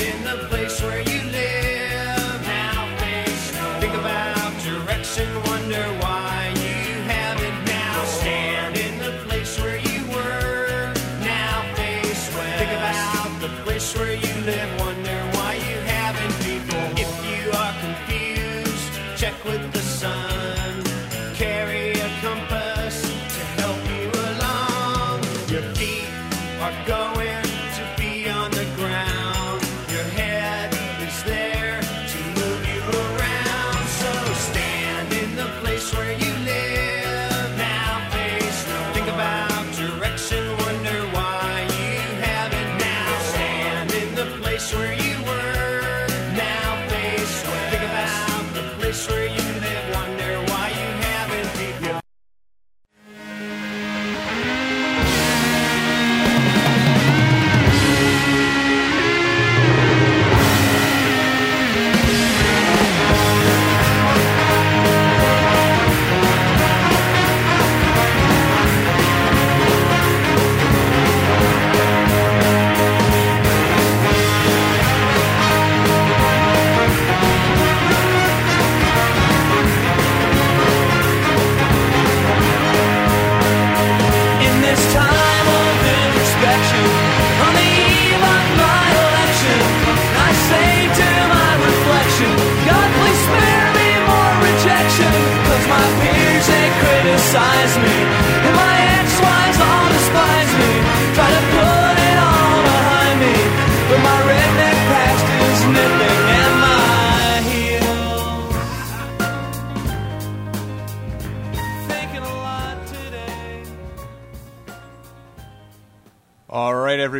in the place where you live.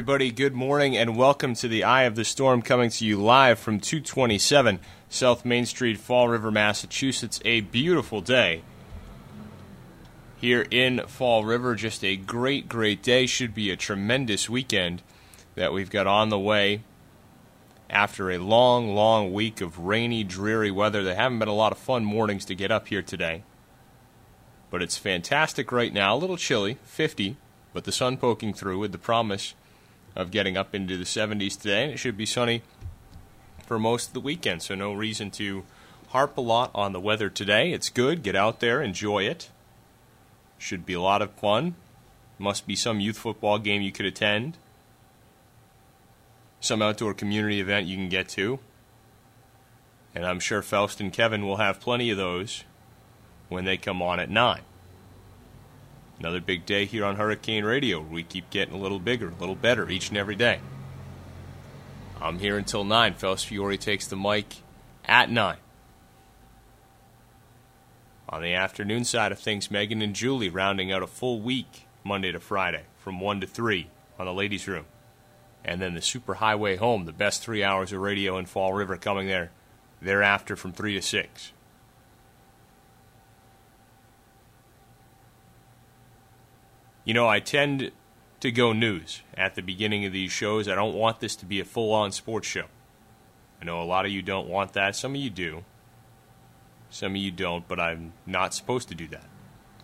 Everybody, good morning and welcome to the Eye of the Storm coming to you live from 227 South Main Street, Fall River, Massachusetts. A beautiful day here in Fall River. Just a great, great day. Should be a tremendous weekend that we've got on the way after a long, long week of rainy, dreary weather. There haven't been a lot of fun mornings to get up here today. But it's fantastic right now. A little chilly, 50, but the sun poking through with the promise of getting up into the 70s today. And it should be sunny for most of the weekend, so no reason to harp a lot on the weather today. It's good. Get out there, enjoy it. Should be a lot of fun. Must be some youth football game you could attend. Some outdoor community event you can get to. And I'm sure Faust and Kevin will have plenty of those when they come on at 9. Another big day here on Hurricane Radio. We keep getting a little bigger, a little better each and every day. I'm here until 9. Faust Fiore takes the mic at 9. On the afternoon side of things, Megan and Julie rounding out a full week, Monday to Friday, from 1 to 3 on the ladies' room. And then the Super Highway Home, the best three hours of radio in Fall River coming there thereafter from 3 to 6. You know, I tend to go news at the beginning of these shows. I don't want this to be a full on sports show. I know a lot of you don't want that. Some of you do. Some of you don't, but I'm not supposed to do that.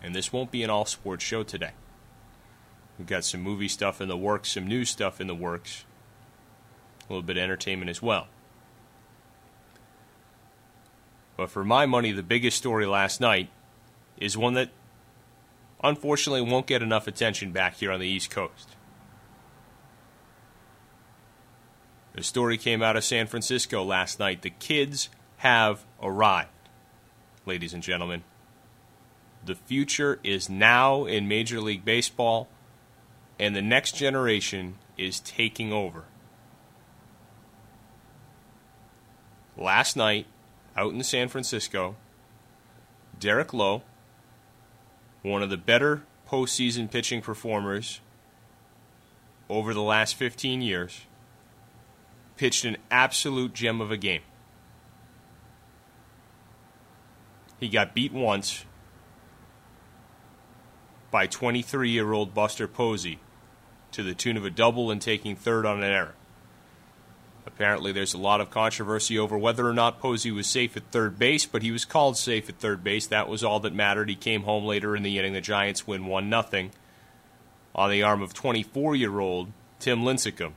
And this won't be an all sports show today. We've got some movie stuff in the works, some news stuff in the works, a little bit of entertainment as well. But for my money, the biggest story last night is one that unfortunately won't get enough attention back here on the East Coast. The story came out of San Francisco last night. The kids have arrived, ladies and gentlemen. The future is now in Major League Baseball, and the next generation is taking over. Last night, out in San Francisco, Derek Lowe, one of the better postseason pitching performers over the last 15 years, pitched an absolute gem of a game. He got beat once by 23 year old Buster Posey to the tune of a double and taking third on an error. Apparently, there's a lot of controversy over whether or not Posey was safe at third base, but he was called safe at third base. That was all that mattered. He came home later in the inning. The Giants win 1 0 on the arm of 24 year old Tim Lincecum.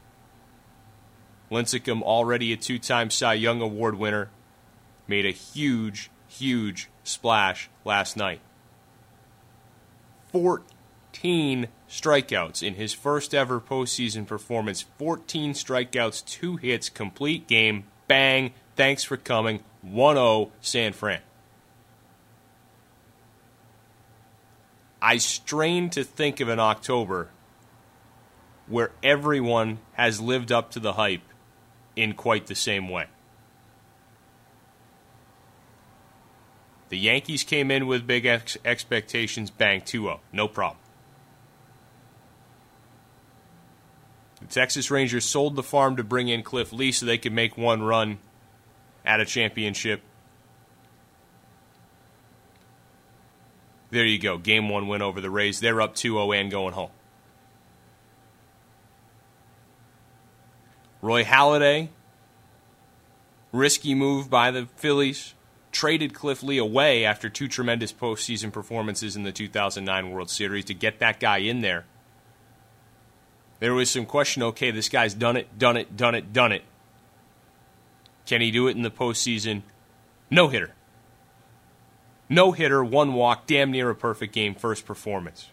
Lincecum, already a two time Cy Young Award winner, made a huge, huge splash last night. 14 strikeouts in his first ever postseason performance. 14 strikeouts, two hits, complete game, bang, thanks for coming, 1 0 San Fran. I strain to think of an October where everyone has lived up to the hype in quite the same way. The Yankees came in with big ex- expectations, bang 2 0, no problem. Texas Rangers sold the farm to bring in Cliff Lee so they could make one run at a championship. There you go. Game one win over the Rays. They're up 2 0 and going home. Roy Halladay, risky move by the Phillies, traded Cliff Lee away after two tremendous postseason performances in the 2009 World Series to get that guy in there. There was some question okay, this guy's done it, done it, done it, done it. Can he do it in the postseason? No hitter. No hitter, one walk, damn near a perfect game, first performance.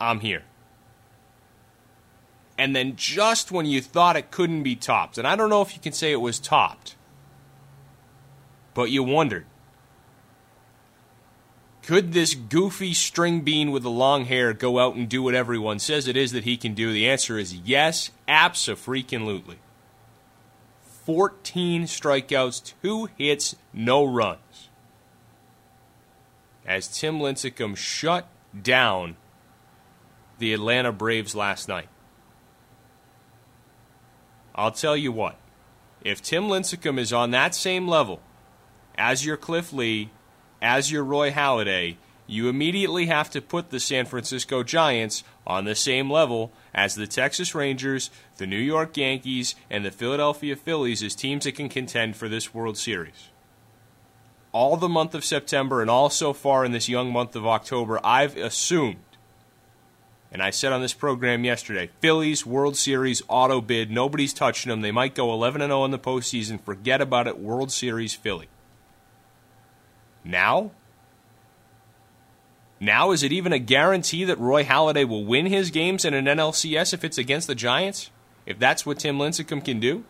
I'm here. And then just when you thought it couldn't be topped, and I don't know if you can say it was topped, but you wondered could this goofy string bean with the long hair go out and do what everyone says it is that he can do? The answer is yes, abso-freaking-lutely. 14 strikeouts, two hits, no runs. As Tim Lincecum shut down the Atlanta Braves last night. I'll tell you what, if Tim Lincecum is on that same level as your Cliff Lee, as your Roy Halladay, you immediately have to put the San Francisco Giants on the same level as the Texas Rangers, the New York Yankees, and the Philadelphia Phillies as teams that can contend for this World Series. All the month of September and all so far in this young month of October, I've assumed, and I said on this program yesterday, Phillies World Series auto bid, nobody's touching them. They might go 11 0 in the postseason. Forget about it. World Series Philly. Now? Now, is it even a guarantee that Roy Halladay will win his games in an NLCS if it's against the Giants? If that's what Tim Lincecum can do?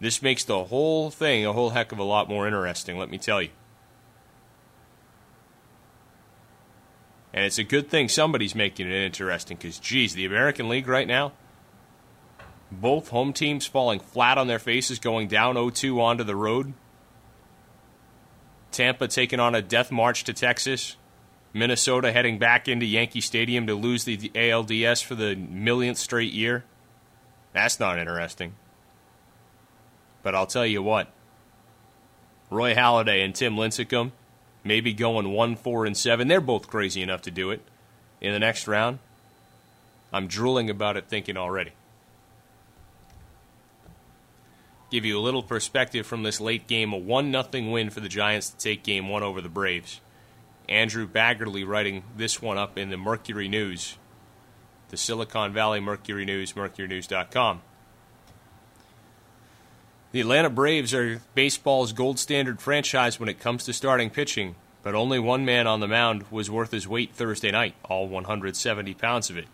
This makes the whole thing a whole heck of a lot more interesting, let me tell you. And it's a good thing somebody's making it interesting because, geez, the American League right now, both home teams falling flat on their faces, going down 0 2 onto the road. Tampa taking on a death march to Texas. Minnesota heading back into Yankee Stadium to lose the ALDS for the millionth straight year. That's not interesting. But I'll tell you what. Roy Halladay and Tim Lincecum, maybe going 1 4 and 7. They're both crazy enough to do it in the next round. I'm drooling about it thinking already. Give you a little perspective from this late game a 1 0 win for the Giants to take game one over the Braves. Andrew Baggarly writing this one up in the Mercury News, the Silicon Valley Mercury News, mercurynews.com. The Atlanta Braves are baseball's gold standard franchise when it comes to starting pitching, but only one man on the mound was worth his weight Thursday night, all 170 pounds of it.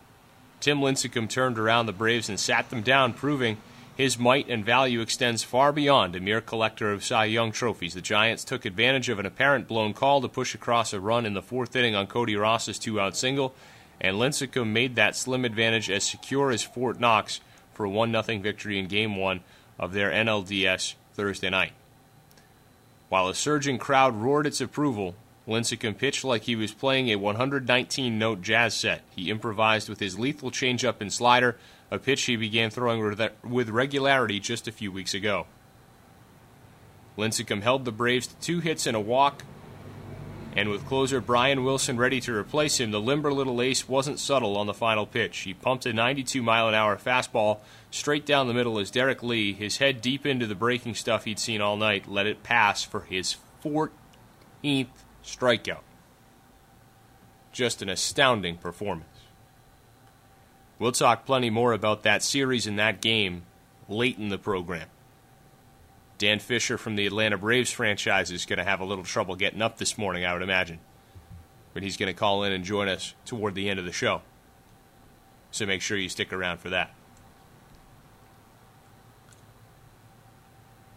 Tim Lincecum turned around the Braves and sat them down, proving his might and value extends far beyond a mere collector of Cy Young trophies. The Giants took advantage of an apparent blown call to push across a run in the fourth inning on Cody Ross's two out single, and Lincecum made that slim advantage as secure as Fort Knox for a 1 0 victory in Game 1 of their NLDS Thursday night. While a surging crowd roared its approval, Lincecum pitched like he was playing a 119 note jazz set. He improvised with his lethal changeup and slider, a pitch he began throwing with regularity just a few weeks ago. Lincecum held the Braves to two hits and a walk, and with closer Brian Wilson ready to replace him, the limber little ace wasn't subtle on the final pitch. He pumped a 92 mile an hour fastball straight down the middle as Derrek Lee, his head deep into the breaking stuff he'd seen all night, let it pass for his 14th strikeout. Just an astounding performance. We'll talk plenty more about that series and that game late in the program. Dan Fisher from the Atlanta Braves franchise is going to have a little trouble getting up this morning, I would imagine. But he's going to call in and join us toward the end of the show. So make sure you stick around for that.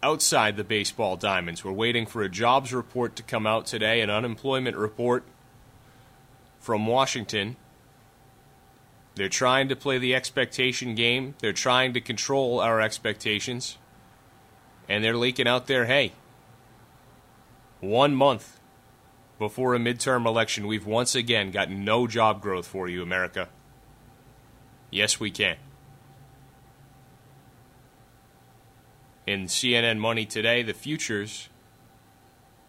Outside the baseball diamonds, we're waiting for a jobs report to come out today, an unemployment report from Washington. They're trying to play the expectation game. They're trying to control our expectations and they're leaking out there hey, one month before a midterm election, we've once again got no job growth for you, America. Yes, we can. In CNN Money today, the futures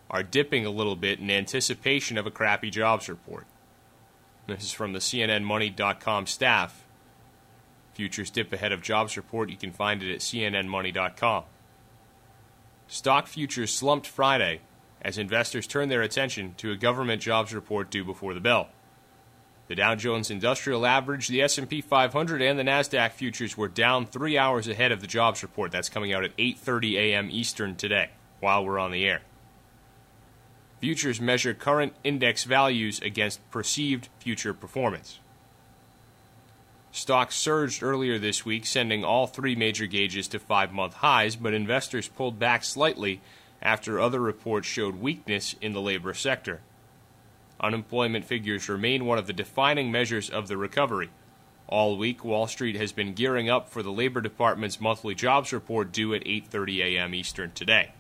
are dipping a little bit in anticipation of a crappy jobs report. This is from the CNNMoney.com staff. Futures dip ahead of jobs report. You can find it at CNNMoney.com. Stock futures slumped Friday as investors turned their attention to a government jobs report due before the bell. The Dow Jones Industrial Average, the S&P 500, and the Nasdaq futures were down 3 hours ahead of the jobs report. That's coming out at 8:30 a.m. Eastern today while we're on the air. Futures measure current index values against perceived future performance. Stocks surged earlier this week, sending all three major gauges to five month highs, but investors pulled back slightly after other reports showed weakness in the labor sector. Unemployment figures remain one of the defining measures of the recovery. All week, Wall Street has been gearing up for the Labor Department's monthly jobs report due at 8:30 a.m. Eastern today.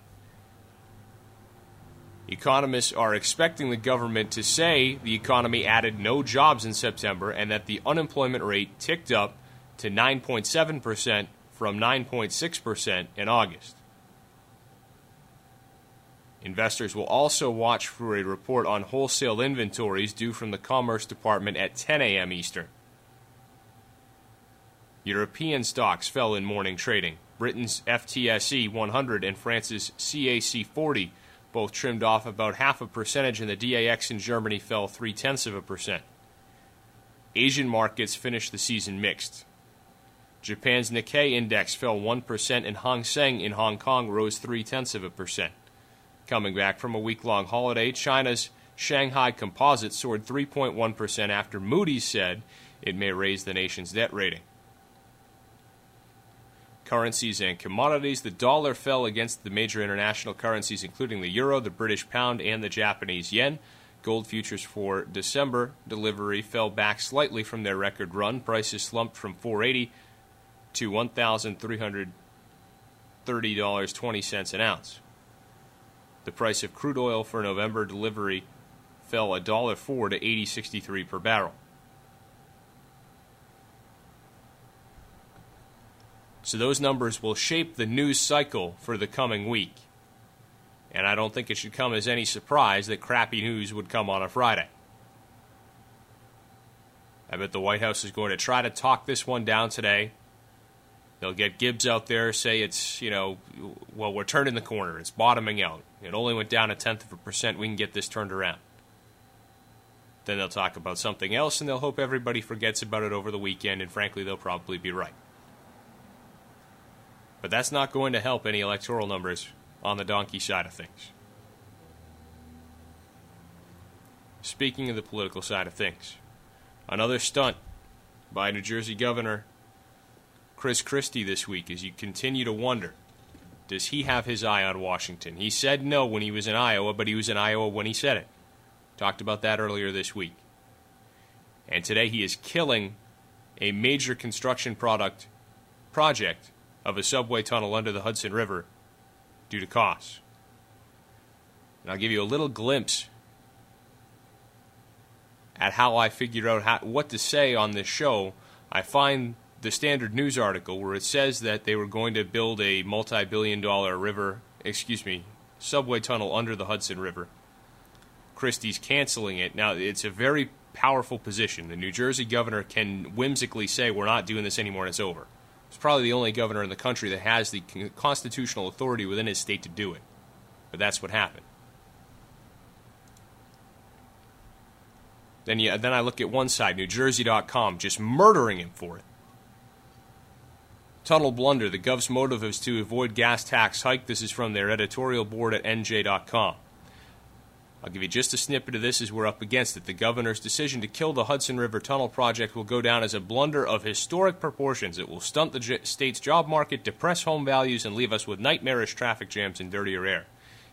Economists are expecting the government to say the economy added no jobs in September and that the unemployment rate ticked up to 9.7% from 9.6% in August. Investors will also watch for a report on wholesale inventories due from the Commerce Department at 10 a.m. Eastern. European stocks fell in morning trading. Britain's FTSE 100 and France's CAC 40 both trimmed off about half a percentage, and the DAX in Germany fell three tenths of a percent. Asian markets finished the season mixed. Japan's Nikkei index fell 1%, and Hang Seng in Hong Kong rose three tenths of a percent. Coming back from a week long holiday, China's Shanghai Composite soared 3.1% after Moody's said it may raise the nation's debt rating currencies and commodities. The dollar fell against the major international currencies, including the euro, the British pound, and the Japanese yen. Gold futures for December delivery fell back slightly from their record run. Prices slumped from 480 to $1,330.20 an ounce. The price of crude oil for November delivery fell $1.04 to 80.63 per barrel. So those numbers will shape the news cycle for the coming week. And I don't think it should come as any surprise that crappy news would come on a Friday. I bet the White House is going to try to talk this one down today. They'll get Gibbs out there, say it's, you know, well, we're turning the corner. It's bottoming out. It only went down a tenth of a percent. We can get this turned around. Then they'll talk about something else and they'll hope everybody forgets about it over the weekend, and frankly, they'll probably be right. But that's not going to help any electoral numbers on the donkey side of things. Speaking of the political side of things, another stunt by New Jersey Governor Chris Christie this week as you continue to wonder does he have his eye on Washington? He said no when he was in Iowa, but he was in Iowa when he said it. Talked about that earlier this week. And today he is killing a major construction product project of a subway tunnel under the Hudson River due to costs. And I'll give you a little glimpse at how I figured out how, what to say on this show. I find the standard news article where it says that they were going to build a multi billion dollar river, excuse me, subway tunnel under the Hudson River. Christie's canceling it. Now, it's a very powerful position. The New Jersey governor can whimsically say, We're not doing this anymore and it's over. He's probably the only governor in the country that has the constitutional authority within his state to do it. But that's what happened. Then, you, then I look at one side, NewJersey.com, just murdering him for it. Tunnel blunder. The Gov's motive is to avoid gas tax hike. This is from their editorial board at NJ.com. I'll give you just a snippet of this as we're up against it. The governor's decision to kill the Hudson River Tunnel project will go down as a blunder of historic proportions. It will stunt the j- state's job market, depress home values, and leave us with nightmarish traffic jams and dirtier air.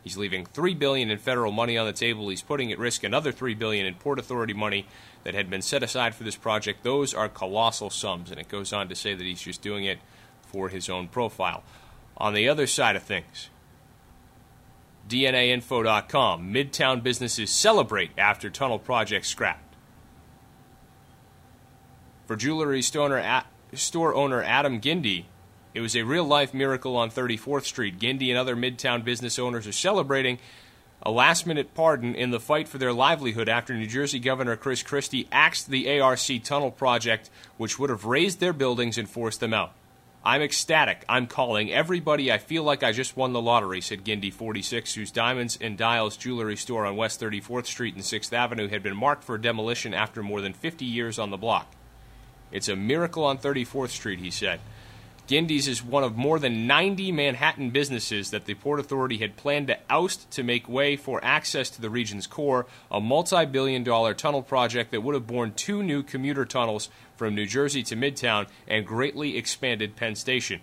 He's leaving three billion in federal money on the table. He's putting at risk another three billion in Port Authority money that had been set aside for this project. Those are colossal sums, and it goes on to say that he's just doing it for his own profile. On the other side of things, DNAinfo.com. Midtown businesses celebrate after tunnel project scrapped. For jewelry store owner Adam Gindy, it was a real life miracle on 34th Street. Gindy and other Midtown business owners are celebrating a last minute pardon in the fight for their livelihood after New Jersey Governor Chris Christie axed the ARC tunnel project, which would have razed their buildings and forced them out. I'm ecstatic. I'm calling everybody. I feel like I just won the lottery, said Gindy, 46, whose Diamonds and Dials jewelry store on West 34th Street and 6th Avenue had been marked for demolition after more than 50 years on the block. It's a miracle on 34th Street, he said. Gindy's is one of more than 90 Manhattan businesses that the Port Authority had planned to oust to make way for access to the region's core, a multi billion dollar tunnel project that would have borne two new commuter tunnels from New Jersey to Midtown and greatly expanded Penn Station.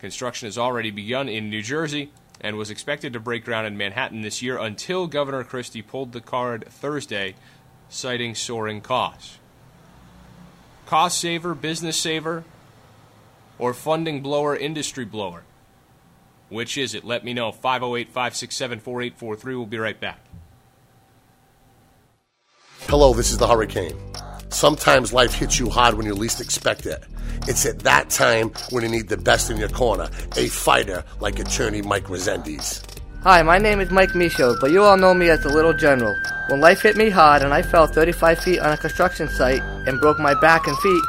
Construction has already begun in New Jersey and was expected to break ground in Manhattan this year until Governor Christie pulled the card Thursday, citing soaring costs. Cost saver, business saver, or funding blower, industry blower? Which is it? Let me know. 508 567 4843. We'll be right back. Hello, this is the Hurricane. Sometimes life hits you hard when you least expect it. It's at that time when you need the best in your corner, a fighter like attorney Mike Resendiz. Hi, my name is Mike Michaud, but you all know me as the Little General. When life hit me hard and I fell 35 feet on a construction site and broke my back and feet,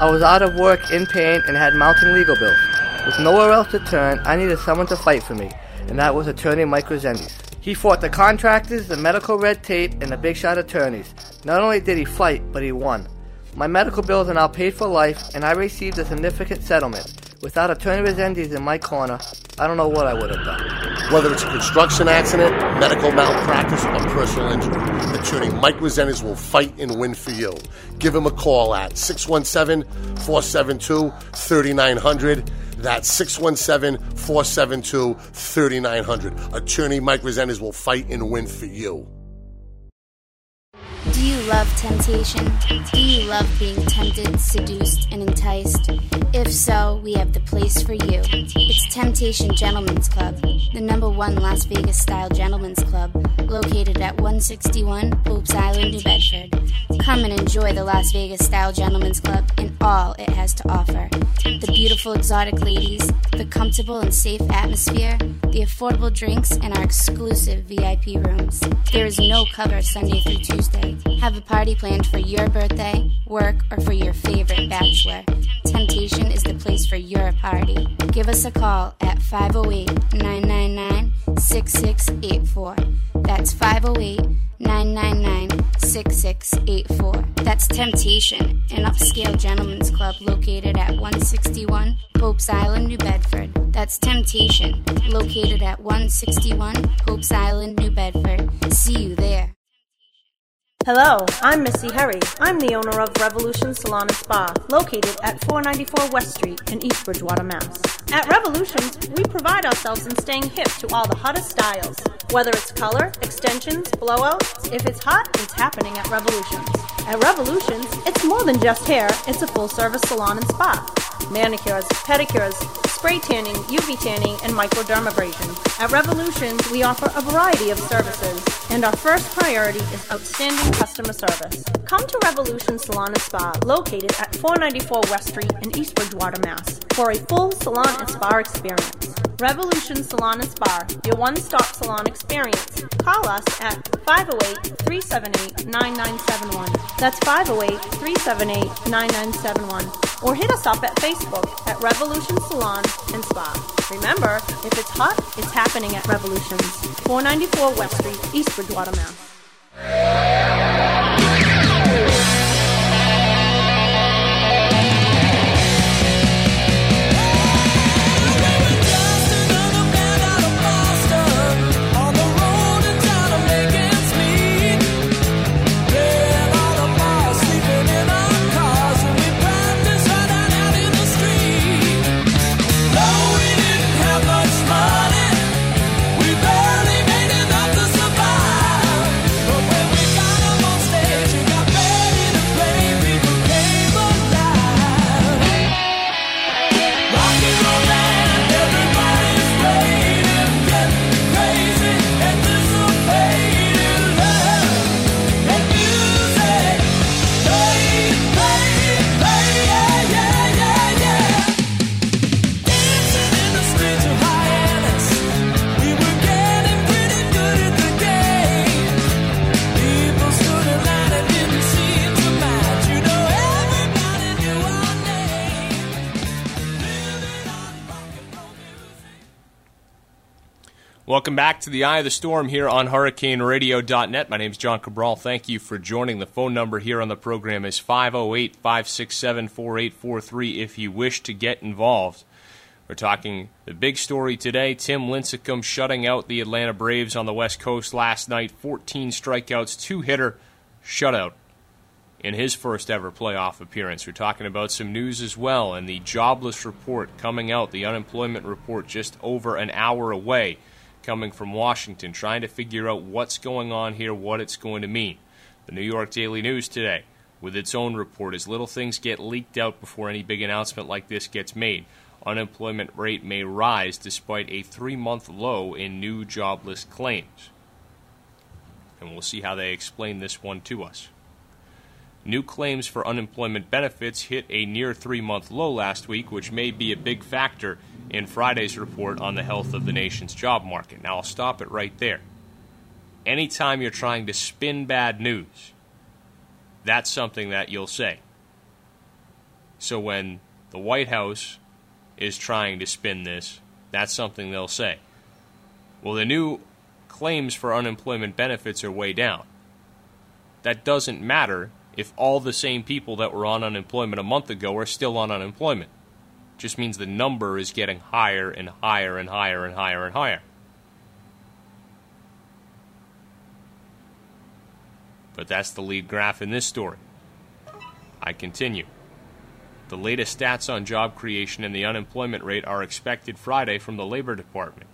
I was out of work, in pain, and had mounting legal bills. With nowhere else to turn, I needed someone to fight for me, and that was attorney Mike Resendiz. He fought the contractors, the medical red tape, and the big shot attorneys. Not only did he fight, but he won. My medical bills are now paid for life, and I received a significant settlement. Without attorney Resendiz in my corner, I don't know what I would have done. Whether it's a construction accident, medical malpractice, or personal injury, attorney Mike Resendiz will fight and win for you. Give him a call at 617 472 3900. That's 617 472 3900. Attorney Mike Resendiz will fight and win for you. Do you love temptation? Do you love being tempted, seduced, and enticed? If so, we have the place for you. It's Temptation Gentlemen's Club, the number one Las Vegas style gentlemen's club, located at 161 Pope's Island, New Bedford. Come and enjoy the Las Vegas style gentlemen's club and all it has to offer. The beautiful exotic ladies, the comfortable and safe atmosphere, the affordable drinks, and our exclusive VIP rooms. There is no cover Sunday through Tuesday. Have a party planned for your birthday, work, or for your favorite bachelor. Temptation is the place for your party. Give us a call at 508 999 6684. That's 508 999 6684. That's Temptation, an upscale gentlemen's club located at 161 Pope's Island, New Bedford. That's Temptation, located at 161 Pope's Island, New Bedford. See you there. Hello, I'm Missy Herry. I'm the owner of Revolution Salon and Spa, located at 494 West Street in East Bridgewater, Mass. At Revolutions, we pride ourselves in staying hip to all the hottest styles. Whether it's color, extensions, blowouts, if it's hot, it's happening at Revolutions. At Revolutions, it's more than just hair, it's a full service salon and spa. Manicures, pedicures, spray tanning, UV tanning, and microdermabrasion. At Revolutions, we offer a variety of services, and our first priority is outstanding customer service. Come to Revolution Salon and Spa, located at 494 West Street in East Bridgewater, Mass, for a full salon and spa experience. Revolution Salon and Spa, your one-stop salon experience. Call us at 508-378-9971. That's 508-378-9971. Or hit us up at Facebook at Revolution Salon and Spa. Remember, if it's hot, it's happening at Revolutions, 494 West Street, East Bridgewater, Mass. Welcome back to the Eye of the Storm here on HurricaneRadio.net. My name is John Cabral. Thank you for joining. The phone number here on the program is 508 567 4843 if you wish to get involved. We're talking the big story today Tim Lincecum shutting out the Atlanta Braves on the West Coast last night. 14 strikeouts, two hitter shutout in his first ever playoff appearance. We're talking about some news as well and the jobless report coming out, the unemployment report just over an hour away coming from Washington, trying to figure out what's going on here, what it's going to mean. The New York Daily News today, with its own report, as little things get leaked out before any big announcement like this gets made. Unemployment rate may rise despite a three month low in new jobless claims. And we'll see how they explain this one to us. New claims for unemployment benefits hit a near three month low last week, which may be a big factor in Friday's report on the health of the nation's job market. Now, I'll stop it right there. Anytime you're trying to spin bad news, that's something that you'll say. So when the White House is trying to spin this, that's something they'll say. Well, the new claims for unemployment benefits are way down. That doesn't matter if all the same people that were on unemployment a month ago are still on unemployment. It just means the number is getting higher and higher and higher and higher and higher. But that's the lead graph in this story. I continue. The latest stats on job creation and the unemployment rate are expected Friday from the Labor Department.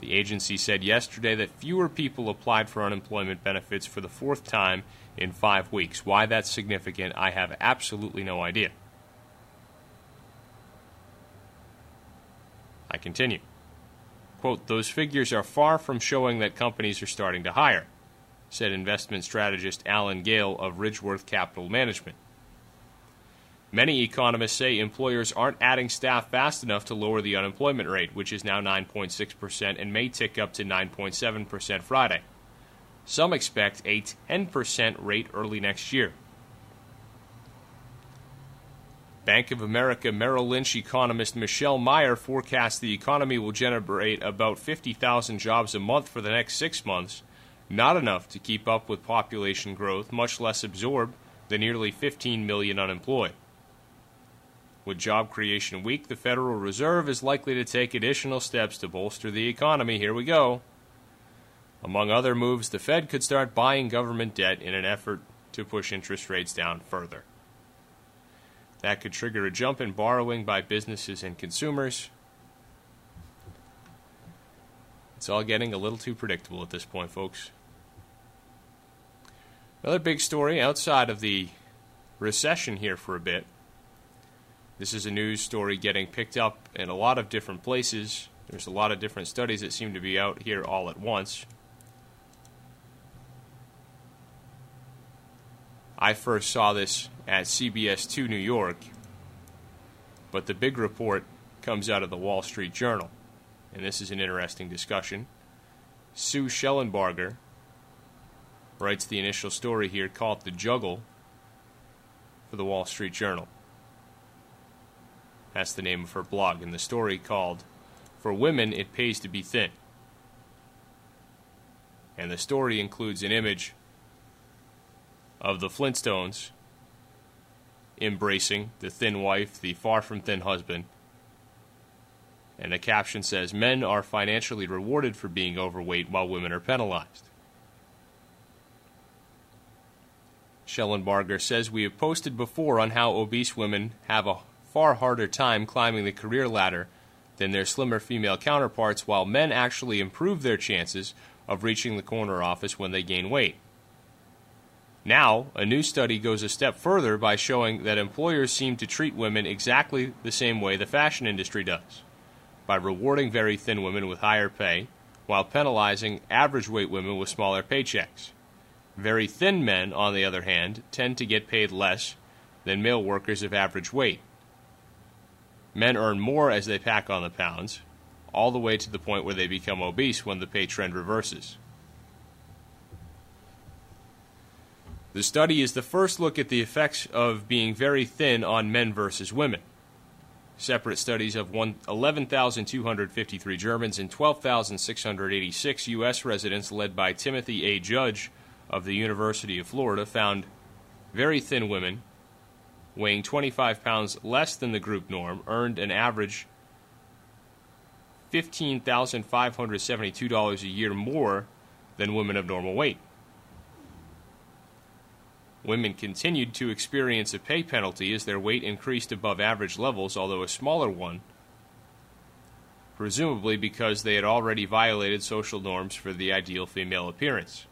The agency said yesterday that fewer people applied for unemployment benefits for the fourth time in five weeks. Why that's significant, I have absolutely no idea. I continue. Quote, those figures are far from showing that companies are starting to hire, said investment strategist Alan Gayle of Ridgeworth Capital Management. Many economists say employers aren't adding staff fast enough to lower the unemployment rate, which is now 9.6% and may tick up to 9.7% Friday. Some expect a 10% rate early next year. Bank of America Merrill Lynch economist Michelle Meyer forecasts the economy will generate about 50,000 jobs a month for the next six months, not enough to keep up with population growth, much less absorb the nearly 15 million unemployed. With job creation weak, the Federal Reserve is likely to take additional steps to bolster the economy. Here we go. Among other moves, the Fed could start buying government debt in an effort to push interest rates down further. That could trigger a jump in borrowing by businesses and consumers. It's all getting a little too predictable at this point, folks. Another big story outside of the recession here for a bit this is a news story getting picked up in a lot of different places. There's a lot of different studies that seem to be out here all at once. I first saw this at CBS 2 New York, but the big report comes out of the Wall Street Journal. And this is an interesting discussion. Sue Shellenbarger writes the initial story here called The Juggle for the Wall Street Journal. That's the name of her blog, and the story called For Women It Pays to Be Thin. And the story includes an image of the Flintstones embracing the thin wife, the far from thin husband. And the caption says Men are financially rewarded for being overweight while women are penalized. Shellenbarger says we have posted before on how obese women have a far harder time climbing the career ladder than their slimmer female counterparts, while men actually improve their chances of reaching the corner office when they gain weight. Now, a new study goes a step further by showing that employers seem to treat women exactly the same way the fashion industry does by rewarding very thin women with higher pay while penalizing average weight women with smaller paychecks. Very thin men, on the other hand, tend to get paid less than male workers of average weight. Men earn more as they pack on the pounds, all the way to the point where they become obese when the pay trend reverses. The study is the first look at the effects of being very thin on men versus women. Separate studies of 11,253 Germans and 12,686 U.S. residents, led by Timothy A. Judge of the University of Florida, found very thin women weighing 25 pounds less than the group norm earned an average $15,572 a year more than women of normal weight. Women continued to experience a pay penalty as their weight increased above average levels, although a smaller one, presumably because they had already violated social norms for the ideal female appearance.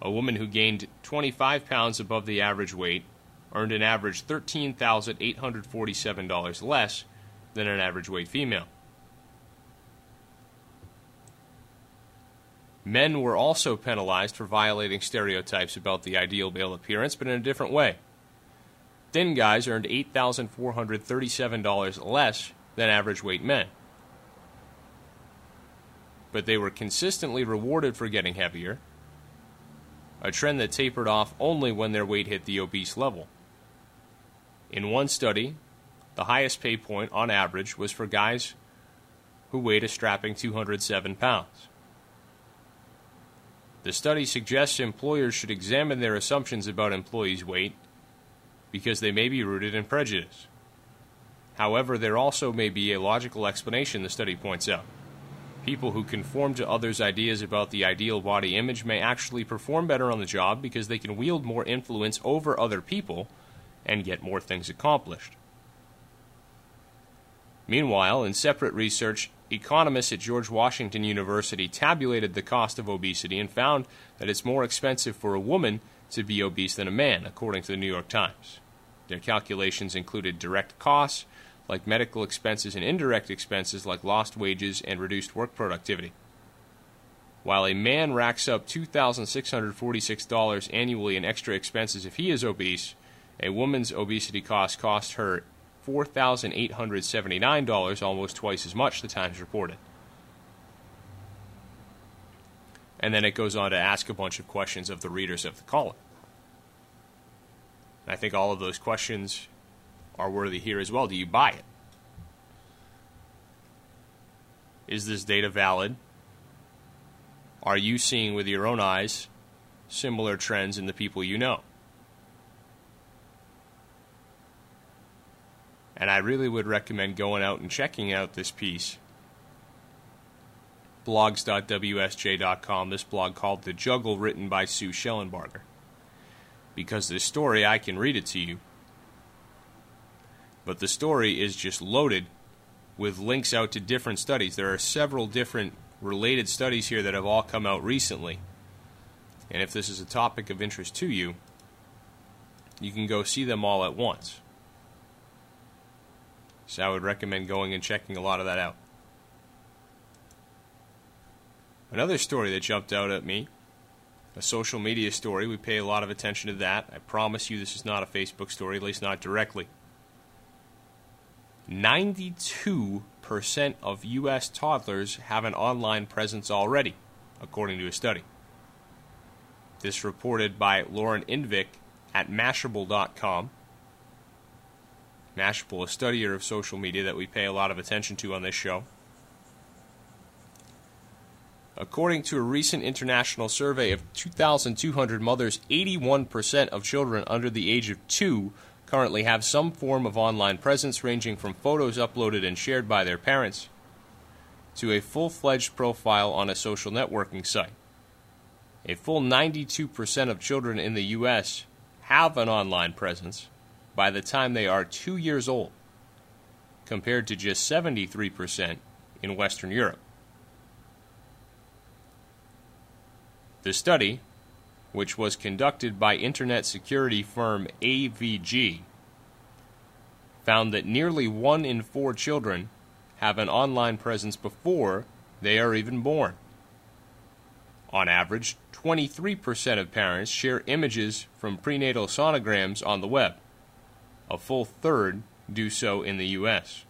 A woman who gained 25 pounds above the average weight earned an average $13,847 less than an average weight female. Men were also penalized for violating stereotypes about the ideal male appearance, but in a different way. Thin guys earned $8,437 less than average weight men. But they were consistently rewarded for getting heavier, a trend that tapered off only when their weight hit the obese level. In one study, the highest pay point on average was for guys who weighed a strapping 207 pounds. The study suggests employers should examine their assumptions about employees' weight because they may be rooted in prejudice. However, there also may be a logical explanation, the study points out. People who conform to others' ideas about the ideal body image may actually perform better on the job because they can wield more influence over other people and get more things accomplished. Meanwhile, in separate research, economists at George Washington University tabulated the cost of obesity and found that it's more expensive for a woman to be obese than a man, according to the New York Times. Their calculations included direct costs, like medical expenses, and indirect expenses, like lost wages and reduced work productivity. While a man racks up $2,646 annually in extra expenses if he is obese, a woman's obesity cost costs cost her $4,879, almost twice as much, the Times reported. And then it goes on to ask a bunch of questions of the readers of the column. I think all of those questions are worthy here as well. Do you buy it? Is this data valid? Are you seeing with your own eyes similar trends in the people you know? And I really would recommend going out and checking out this piece. blogs.wsj.com, this blog called The Juggle, written by Sue Shellenbarger. Because this story, I can read it to you. But the story is just loaded with links out to different studies. There are several different related studies here that have all come out recently. And if this is a topic of interest to you, you can go see them all at once. So I would recommend going and checking a lot of that out. Another story that jumped out at me, a social media story. We pay a lot of attention to that. I promise you this is not a Facebook story, at least not directly. 92% of U.S. toddlers have an online presence already, according to a study. This reported by Lauren Indvik at Mashable.com. Mashable, a studier of social media that we pay a lot of attention to on this show. According to a recent international survey of 2,200 mothers, 81% of children under the age of two currently have some form of online presence, ranging from photos uploaded and shared by their parents to a full fledged profile on a social networking site. A full 92% of children in the U.S. have an online presence by the time they are two years old, compared to just 73% in Western Europe. The study, which was conducted by internet security firm AVG, found that nearly one in four children have an online presence before they are even born. On average, 23% of parents share images from prenatal sonograms on the web. A full third do so in the U.S.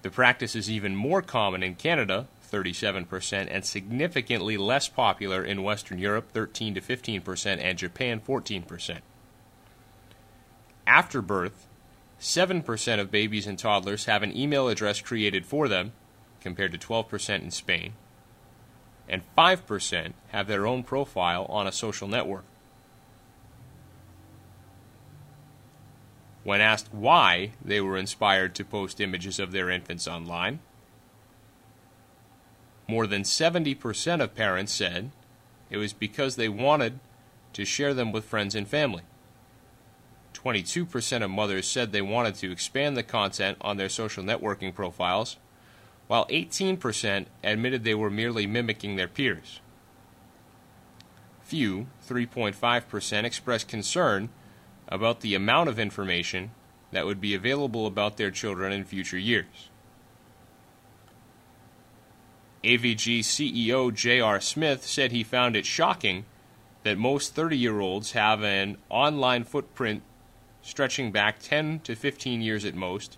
The practice is even more common in Canada, 37%, and significantly less popular in Western Europe, 13 to 15%, and Japan, 14%. After birth, 7% of babies and toddlers have an email address created for them, compared to 12% in Spain. And 5% have their own profile on a social network. When asked why they were inspired to post images of their infants online, more than 70% of parents said it was because they wanted to share them with friends and family. 22% of mothers said they wanted to expand the content on their social networking profiles, while 18% admitted they were merely mimicking their peers. Few, 3.5%, expressed concern about the amount of information that would be available about their children in future years. AVG CEO J.R. Smith said he found it shocking that most 30 year olds have an online footprint stretching back 10 to 15 years at most,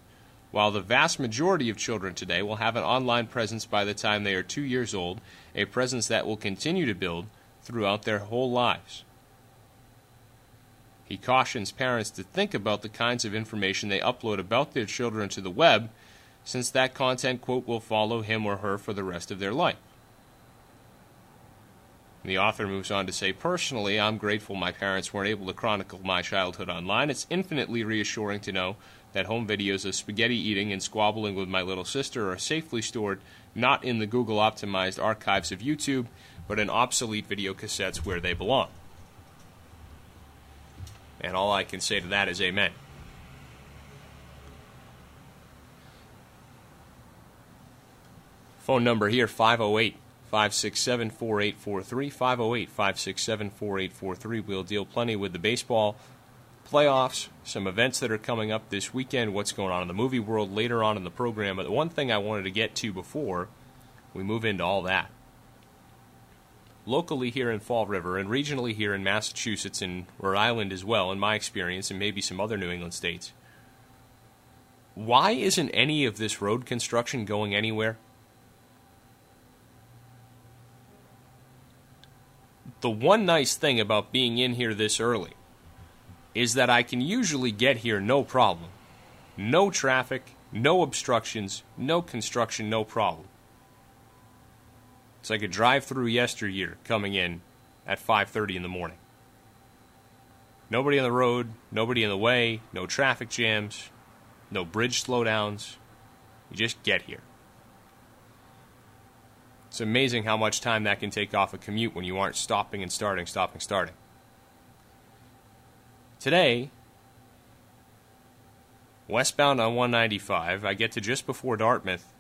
while the vast majority of children today will have an online presence by the time they are two years old, a presence that will continue to build throughout their whole lives. He cautions parents to think about the kinds of information they upload about their children to the web, since that content, quote, will follow him or her for the rest of their life. The author moves on to say, Personally, I'm grateful my parents weren't able to chronicle my childhood online. It's infinitely reassuring to know that home videos of spaghetti eating and squabbling with my little sister are safely stored not in the Google optimized archives of YouTube, but in obsolete video cassettes where they belong. And all I can say to that is amen. Phone number here 508 567 4843. 508 567 4843. We'll deal plenty with the baseball playoffs, some events that are coming up this weekend, what's going on in the movie world later on in the program. But the one thing I wanted to get to before we move into all that locally here in Fall River and regionally here in Massachusetts and Rhode Island as well, in my experience, and maybe some other New England states. Why isn't any of this road construction going anywhere? The one nice thing about being in here this early is that I can usually get here no problem. No traffic, no obstructions, no construction, no problem. It's like a drive-through yesteryear coming in at 5:30 in the morning. Nobody on the road, nobody in the way, no traffic jams, no bridge slowdowns. You just get here. It's amazing how much time that can take off a commute when you aren't stopping and starting, stopping, starting. Today, westbound on 195, I get to just before Dartmouth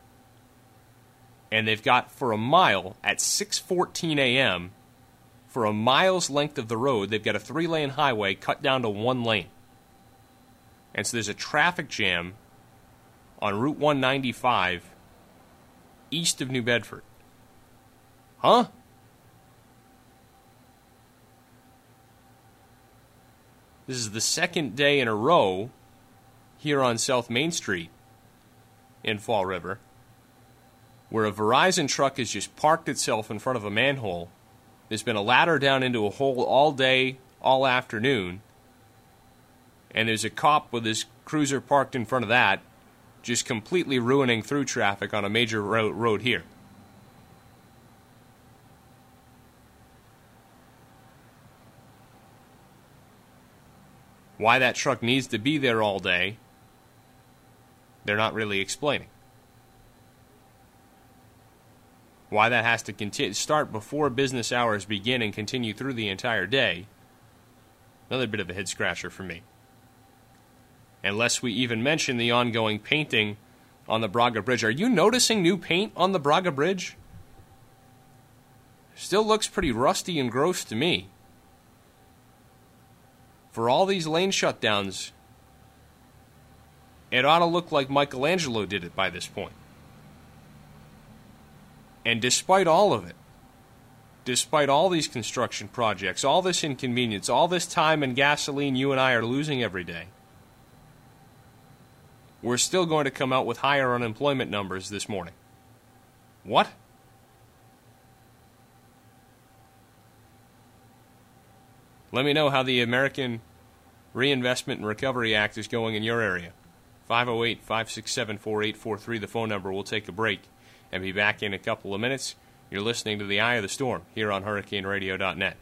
and they've got for a mile at 6:14 a.m. for a mile's length of the road, they've got a three-lane highway cut down to one lane. And so there's a traffic jam on Route 195 east of New Bedford. Huh? This is the second day in a row here on South Main Street in Fall River where a Verizon truck has just parked itself in front of a manhole. There's been a ladder down into a hole all day, all afternoon, and there's a cop with his cruiser parked in front of that, just completely ruining through traffic on a major ro- road here. Why that truck needs to be there all day, they're not really explaining. Why that has to continue, start before business hours begin and continue through the entire day, another bit of a head scratcher for me. Unless we even mention the ongoing painting on the Braga Bridge. Are you noticing new paint on the Braga Bridge? Still looks pretty rusty and gross to me. For all these lane shutdowns, it ought to look like Michelangelo did it by this point. And despite all of it, despite all these construction projects, all this inconvenience, all this time and gasoline you and I are losing every day, we're still going to come out with higher unemployment numbers this morning. What? Let me know how the American Reinvestment and Recovery Act is going in your area. 508 567 4843, the phone number. We'll take a break and be back in a couple of minutes. You're listening to the Eye of the Storm here on HurricaneRadio.net.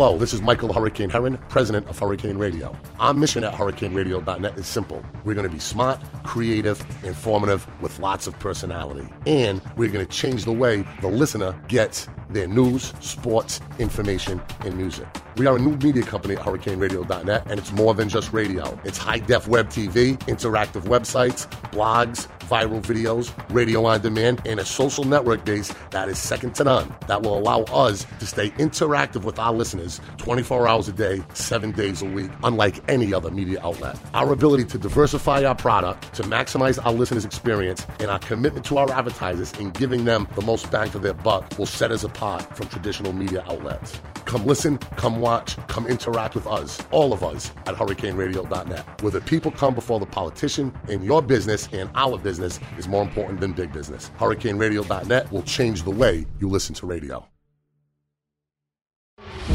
Hello, this is Michael Hurricane Heron, president of Hurricane Radio. Our mission at HurricaneRadio.net is simple. We're going to be smart, creative, informative, with lots of personality. And we're going to change the way the listener gets their news, sports, information, and music. We are a new media company at HurricaneRadio.net, and it's more than just radio. It's high def web TV, interactive websites, blogs, viral videos, radio on demand, and a social network base that is second to none that will allow us to stay interactive with our listeners 24 hours a day, seven days a week, unlike any other media outlet. Our ability to diversify our product, to maximize our listeners' experience, and our commitment to our advertisers in giving them the most bang for their buck will set us apart from traditional media outlets. Come listen, come watch, come interact with us, all of us at HurricaneRadio.net, where the people come before the politician, and your business and our business is more important than big business. HurricaneRadio.net will change the way you listen to radio.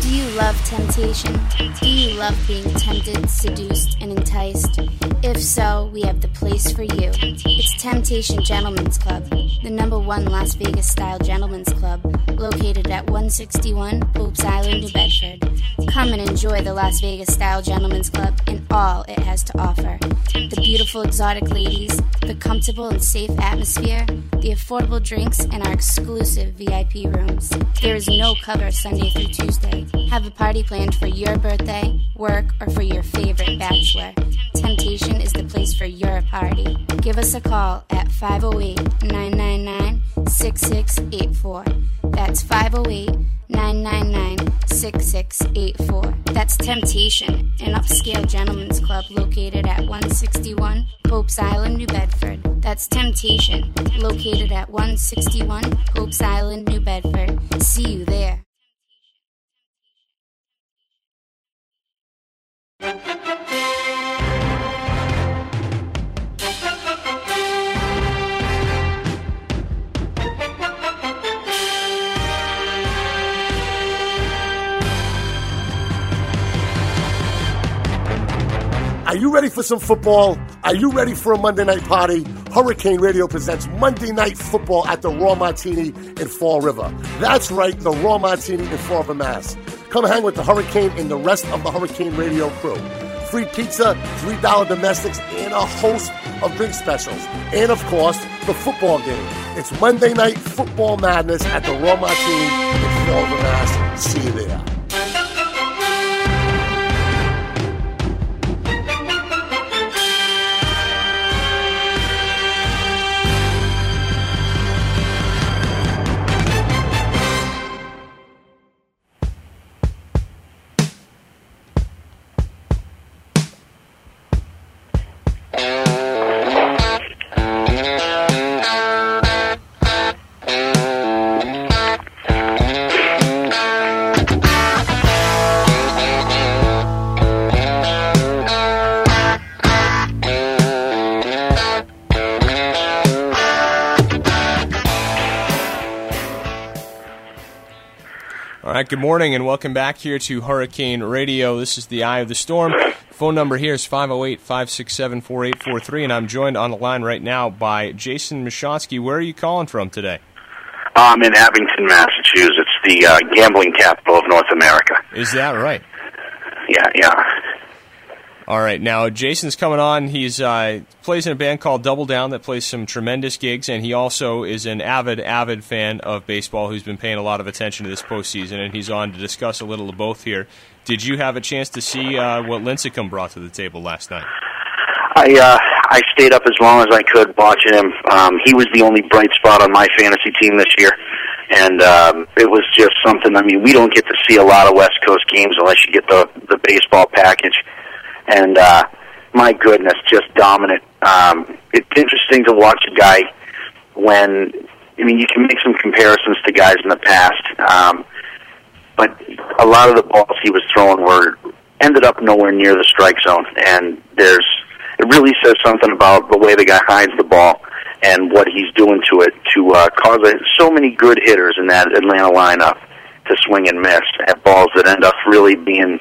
Do you love temptation? Do you love being tempted, seduced, and enticed? If so, we have the place for you. It's Temptation Gentlemen's Club, the number one Las Vegas style gentlemen's club, located at 161 Pope's Island, New Bedford. Come and enjoy the Las Vegas style gentlemen's club and all it has to offer. The beautiful exotic ladies, the comfortable and safe atmosphere, the affordable drinks, and our exclusive VIP rooms. There is no cover Sunday through Tuesday. Have a party planned for your birthday, work, or for your favorite bachelor. Temptation is the place for your party. Give us a call at 508 999 6684. That's 508 999 6684. That's Temptation, an upscale gentlemen's club located at 161 Pope's Island, New Bedford. That's Temptation, located at 161 Pope's Island, New Bedford. See you there. Are you ready for some football? Are you ready for a Monday night party? Hurricane Radio presents Monday Night Football at the Raw Martini in Fall River. That's right, the Raw Martini in Fall River, Mass. Come hang with the Hurricane and the rest of the Hurricane Radio crew. Free pizza, $3 domestics, and a host of drink specials. And of course, the football game. It's Monday Night Football Madness at the Raw Martini in River, Mass. See you there. Right, good morning and welcome back here to Hurricane Radio. This is the Eye of the Storm. Phone number here is 508 567 4843, and I'm joined on the line right now by Jason Mishonsky. Where are you calling from today? I'm in Abington, Massachusetts, the uh, gambling capital of North America. Is that right? Yeah, yeah. All right, now Jason's coming on. He's uh, plays in a band called Double Down that plays some tremendous gigs, and he also is an avid, avid fan of baseball who's been paying a lot of attention to this postseason, and he's on to discuss a little of both here. Did you have a chance to see uh, what Lincecum brought to the table last night? I uh, I stayed up as long as I could watching him. Um, he was the only bright spot on my fantasy team this year, and um, it was just something. I mean, we don't get to see a lot of West Coast games unless you get the the baseball package, and uh, my goodness, just dominant. Um, it's interesting to watch a guy when I mean you can make some comparisons to guys in the past, um, but a lot of the balls he was throwing were ended up nowhere near the strike zone, and there's it really says something about the way the guy hides the ball and what he's doing to it to uh, cause so many good hitters in that Atlanta lineup to swing and miss at balls that end up really being,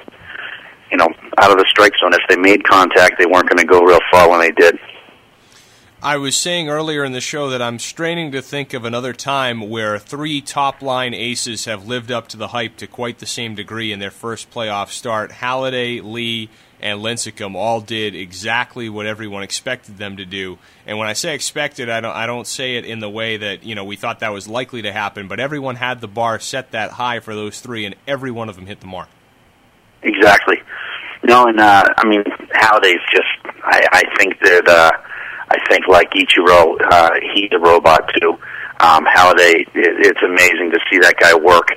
you know, out of the strike zone. If they made contact, they weren't going to go real far when they did. I was saying earlier in the show that I'm straining to think of another time where three top line aces have lived up to the hype to quite the same degree in their first playoff start. Halladay, Lee, and Lincecum all did exactly what everyone expected them to do. And when I say expected, I don't I don't say it in the way that you know we thought that was likely to happen. But everyone had the bar set that high for those three, and every one of them hit the mark. Exactly. No, and uh, I mean Halladay's just. I, I think that uh, I think like Ichiro, uh, he's a robot too. Um, Halladay, it, it's amazing to see that guy work,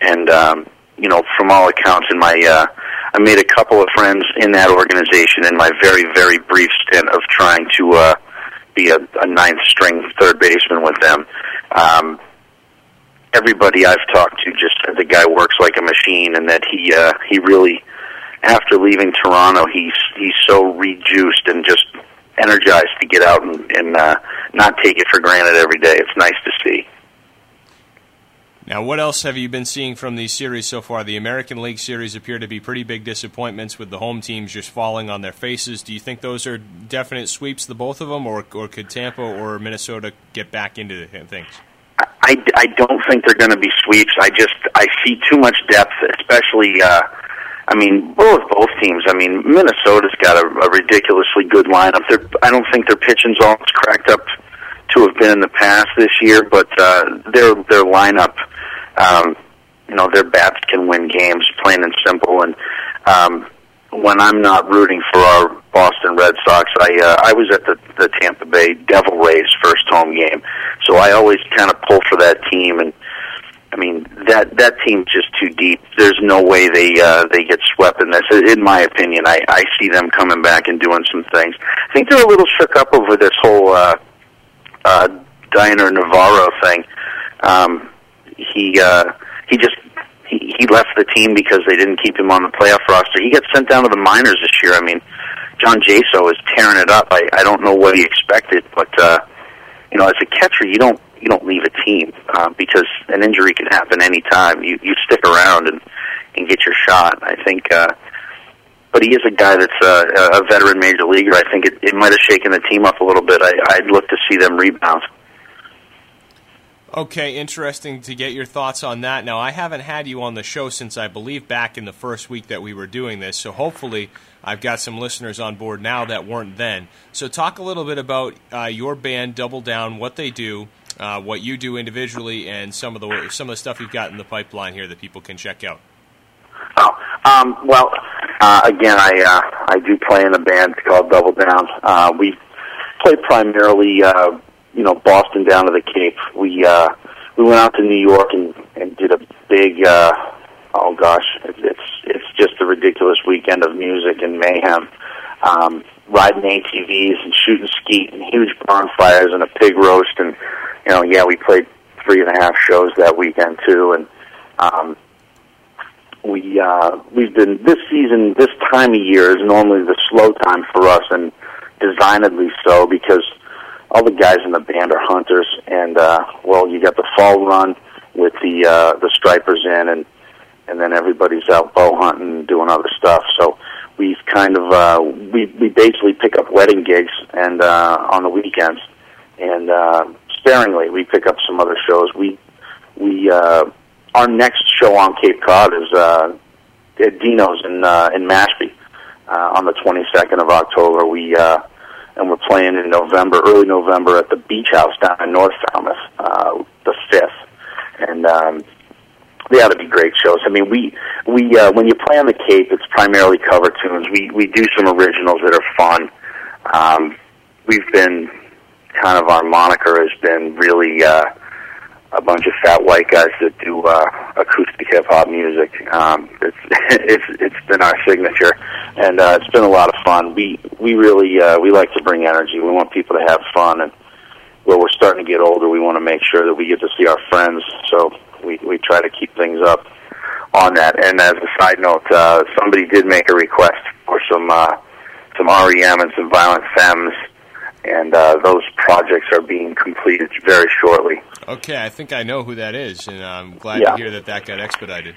and um, you know, from all accounts, in my uh, I made a couple of friends in that organization in my very very brief stint of trying to uh, be a, a ninth string third baseman with them. Um, everybody I've talked to just said the guy works like a machine, and that he uh, he really after leaving Toronto, he's he's so rejuiced and just energized to get out and, and uh, not take it for granted every day. It's nice to see. Now, what else have you been seeing from these series so far? The American League series appear to be pretty big disappointments with the home teams just falling on their faces. Do you think those are definite sweeps, the both of them, or, or could Tampa or Minnesota get back into things? I, I don't think they're going to be sweeps. I just I see too much depth, especially. Uh, I mean, both both teams. I mean, Minnesota's got a, a ridiculously good lineup. They're, I don't think their pitching's all as cracked up to have been in the past this year, but uh, their their lineup, um, you know, their bats can win games, plain and simple. And um, when I'm not rooting for our Boston Red Sox, I uh, I was at the the Tampa Bay Devil Rays first home game, so I always kind of pull for that team and I mean that that team's just too deep. There's no way they uh, they get swept in this. In my opinion, I I see them coming back and doing some things. I think they're a little shook up over this whole uh, uh, Dioner Navarro thing. Um, he uh, he just he, left the team because they didn't keep him on the playoff roster. He got sent down to the minors this year. I mean, John Jaso is tearing it up. I I don't know what he expected, but uh, you know, as a catcher, you don't you don't leave a team uh, because an injury can happen anytime. You you stick around and and get your shot. I think, uh, but he is a guy that's uh, a veteran major leaguer. I think it, it might have shaken the team up a little bit. I, I'd look to see them rebound. Okay, interesting to get your thoughts on that. Now, I haven't had you on the show since I believe back in the first week that we were doing this, so hopefully I've got some listeners on board now that weren't then. So, talk a little bit about uh, your band, Double Down, what they do, uh, what you do individually, and some of the some of the stuff you've got in the pipeline here that people can check out. Oh, um, well, uh, again, I uh, I do play in a band called Double Down. Uh, we play primarily, uh, you know, Boston down to the Cape. We uh, we went out to New York and, and did a big. Uh, oh gosh, it, it's it's just a ridiculous weekend of music and mayhem. Um, riding ATVs and shooting skeet and huge bonfires and a pig roast and you know yeah we played three and a half shows that weekend too and um, we uh, we've been this season this time of year is normally the slow time for us and designedly so because all the guys in the band are hunters and uh, well you got the fall run with the uh, the stripers in and and then everybody's out bow hunting and doing other stuff. So we've kind of uh, we we basically pick up wedding gigs and uh, on the weekends. And uh, sparingly we pick up some other shows. We we uh, our next show on Cape Cod is uh, at Dino's in uh, in Mashpee uh, on the 22nd of October. We uh, and we're playing in November, early November, at the Beach House down in North Falmouth, uh, the fifth, and um, they ought to be great shows. I mean, we we uh, when you play on the Cape, it's primarily cover tunes. We we do some originals that are fun. Um, we've been kind of our moniker has been really uh, a bunch of fat white guys that do uh, acoustic hip hop music. Um, it's it's it's been our signature, and uh, it's been a lot of fun. We we really uh, we like to bring energy. We want people to have fun, and where we're starting to get older, we want to make sure that we get to see our friends. So we we try to keep things up on that. And as a side note, uh, somebody did make a request for some uh, some REM and some Violent Femmes, and uh, those projects are being completed very shortly. Okay, I think I know who that is, and I'm glad Yeah. to hear that that got expedited.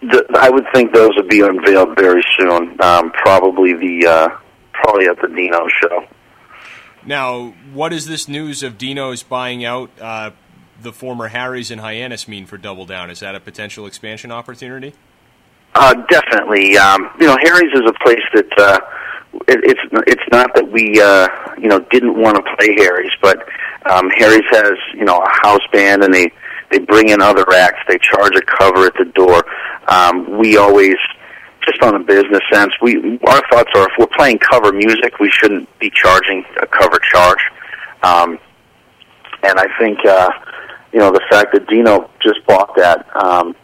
Th I would think those would be unveiled very soon. Um, probably the uh, probably at the Dino show. Now, what does this news of Dino's buying out uh, the former Harry's and Hyannis mean for Double Down? Is that a potential expansion opportunity? Uh, definitely. Um, you know, Harry's is a place that uh, it, it's it's not that we uh, you know didn't want to play Harry's, but um, Harry's has you know a house band and they they bring in other acts. They charge a cover at the door. Um, we always just on a business sense, we our thoughts are if we're playing cover music, we shouldn't be charging a cover charge. Um, and I think uh, you know the fact that Dino just bought that. Um,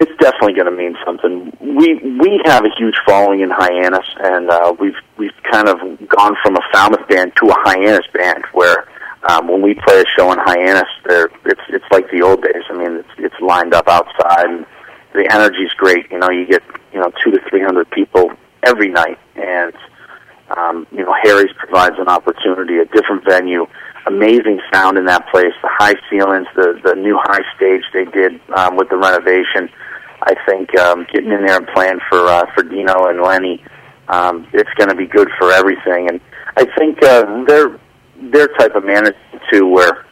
it's definitely going to mean something. We we have a huge following in Hyannis, and uh, we've we've kind of gone from a Falmouth band to a Hyannis band, where um, when we play a show in Hyannis, there it's it's like the old days. I mean, it's it's lined up outside, and the energy's great. You know, you get you know two to three hundred people every night, and um, you know Harry's provides an opportunity, a different venue, amazing sound in that place, the high ceilings, the the new high stage they did um, with the renovation. I think um, getting in there and playing for uh, for Dino and Lenny, um, it's going to be good for everything. And I think uh, they're their type of management too, where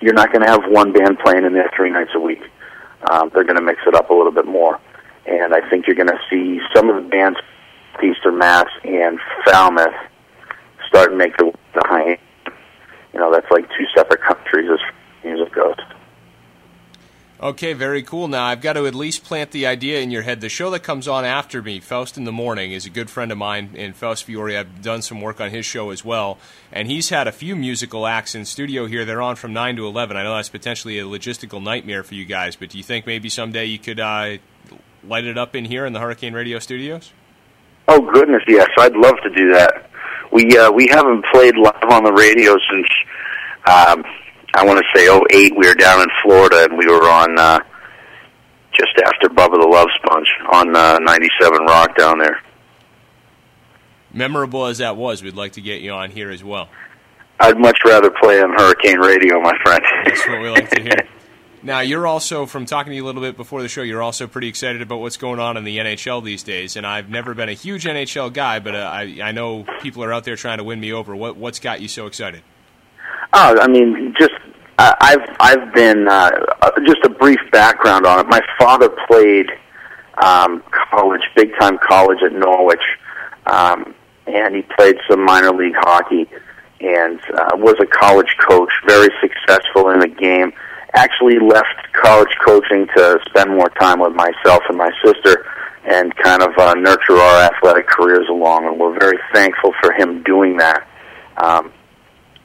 you're not going to have one band playing in there three nights a week. Um, they're going to mix it up a little bit more, and I think you're going to see some of the bands, Eastern Mass and Falmouth, start to make the the high. You know, that's like two separate countries as music goes. Okay, very cool. Now, I've got to at least plant the idea in your head. The show that comes on after me, Faust in the Morning, is a good friend of mine, and Faust Fiore. I've done some work on his show as well, and he's had a few musical acts in studio here. They're on from 9 to 11. I know that's potentially a logistical nightmare for you guys, but do you think maybe someday you could uh, light it up in here in the Hurricane Radio studios? Oh goodness, yes, I'd love to do that. We uh, we haven't played live on the radio since um, I want to say '08. We were down in Florida and we were on uh, just after Bubba the Love Sponge on uh, 97 Rock down there. Memorable as that was, we'd like to get you on here as well. I'd much rather play on Hurricane Radio, my friend. That's what we like to hear. Now, you're also, from talking to you a little bit before the show, you're also pretty excited about what's going on in the NHL these days. And I've never been a huge NHL guy, but uh, I, I know people are out there trying to win me over. What, what's got you so excited? Oh, I mean, just uh, I've I've been uh, uh, just a brief background on it. My father played um, college, big time college at Norwich, um, and he played some minor league hockey, and uh, was a college coach, very successful in the game. Actually, left college coaching to spend more time with myself and my sister, and kind of uh, nurture our athletic careers along. And we're very thankful for him doing that. Um,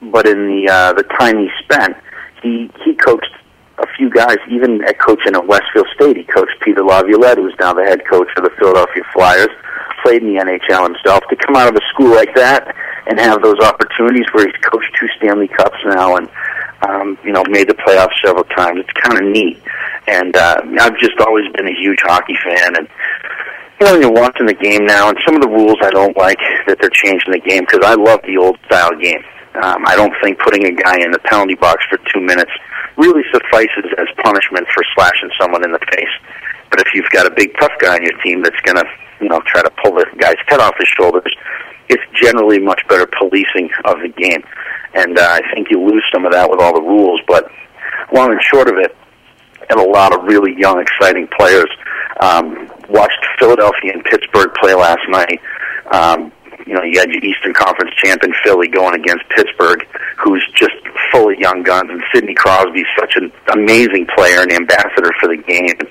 but in the uh, the time he spent, he he coached a few guys, even at coaching at Westfield State. He coached Peter Laviolette, who's now the head coach for the Philadelphia Flyers. Played in the NHL himself. To come out of a school like that and have those opportunities where he's coached two Stanley Cups now and um, you know made the playoffs several times. It's kind of neat. And uh, I've just always been a huge hockey fan and you know, you're watching the game now, and some of the rules I don't like that they're changing the game because I love the old style game. Um, I don't think putting a guy in the penalty box for two minutes really suffices as punishment for slashing someone in the face. But if you've got a big tough guy on your team that's going to, you know, try to pull the guy's head off his shoulders, it's generally much better policing of the game. And uh, I think you lose some of that with all the rules. But long and short of it, and a lot of really young, exciting players. Um, watched Philadelphia and Pittsburgh play last night. Um, you know, you had your Eastern Conference champion Philly going against Pittsburgh, who's just full of young guns, and Sidney Crosby's such an amazing player and ambassador for the game. The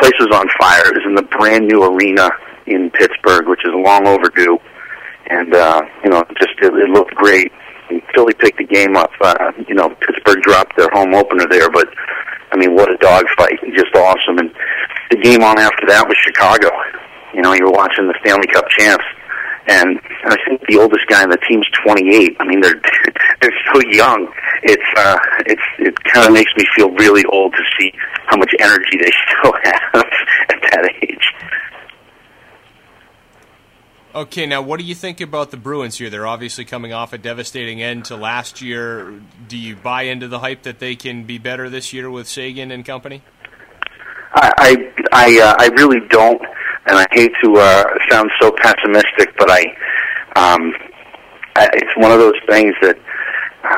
place was on fire. It was in the brand new arena in Pittsburgh, which is long overdue. and uh, you know, just it, it looked great. And Philly picked the game up. Uh, you know, Pittsburgh dropped their home opener there, but I mean, what a dogfight! Just awesome. And the game on after that was Chicago. You know, you were watching the Stanley Cup champs, and, and I think the oldest guy on the team's 28. I mean, they're they're so young. It's uh, it's it kind of makes me feel really old to see how much energy they still have at that age. Okay, now what do you think about the Bruins here? They're obviously coming off a devastating end to last year. Do you buy into the hype that they can be better this year with Seguin and company? I I I, uh, I really don't, and I hate to uh, sound so pessimistic, but I, um, I it's one of those things that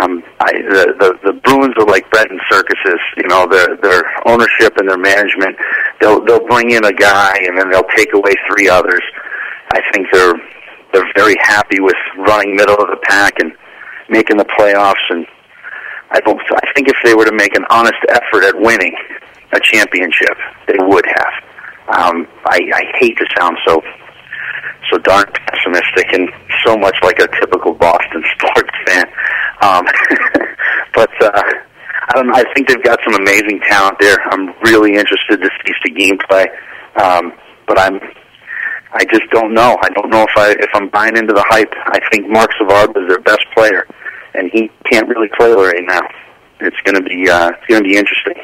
um, I, the, the the Bruins are like bread circuses. You know, their their ownership and their management. They'll they'll bring in a guy and then they'll take away three others. I think they're they're very happy with running middle of the pack and making the playoffs. And I don't. I think if they were to make an honest effort at winning a championship, they would have. Um, I, I hate to sound so so darn pessimistic and so much like a typical Boston sports fan. Um, but uh, I don't know. I think they've got some amazing talent there. I'm really interested to see the gameplay. Um, but I'm I just don't know. I don't know if I if I'm buying into the hype. I think Marc Savard was their best player, and he can't really play right now. It's going to be uh, it's going to be interesting.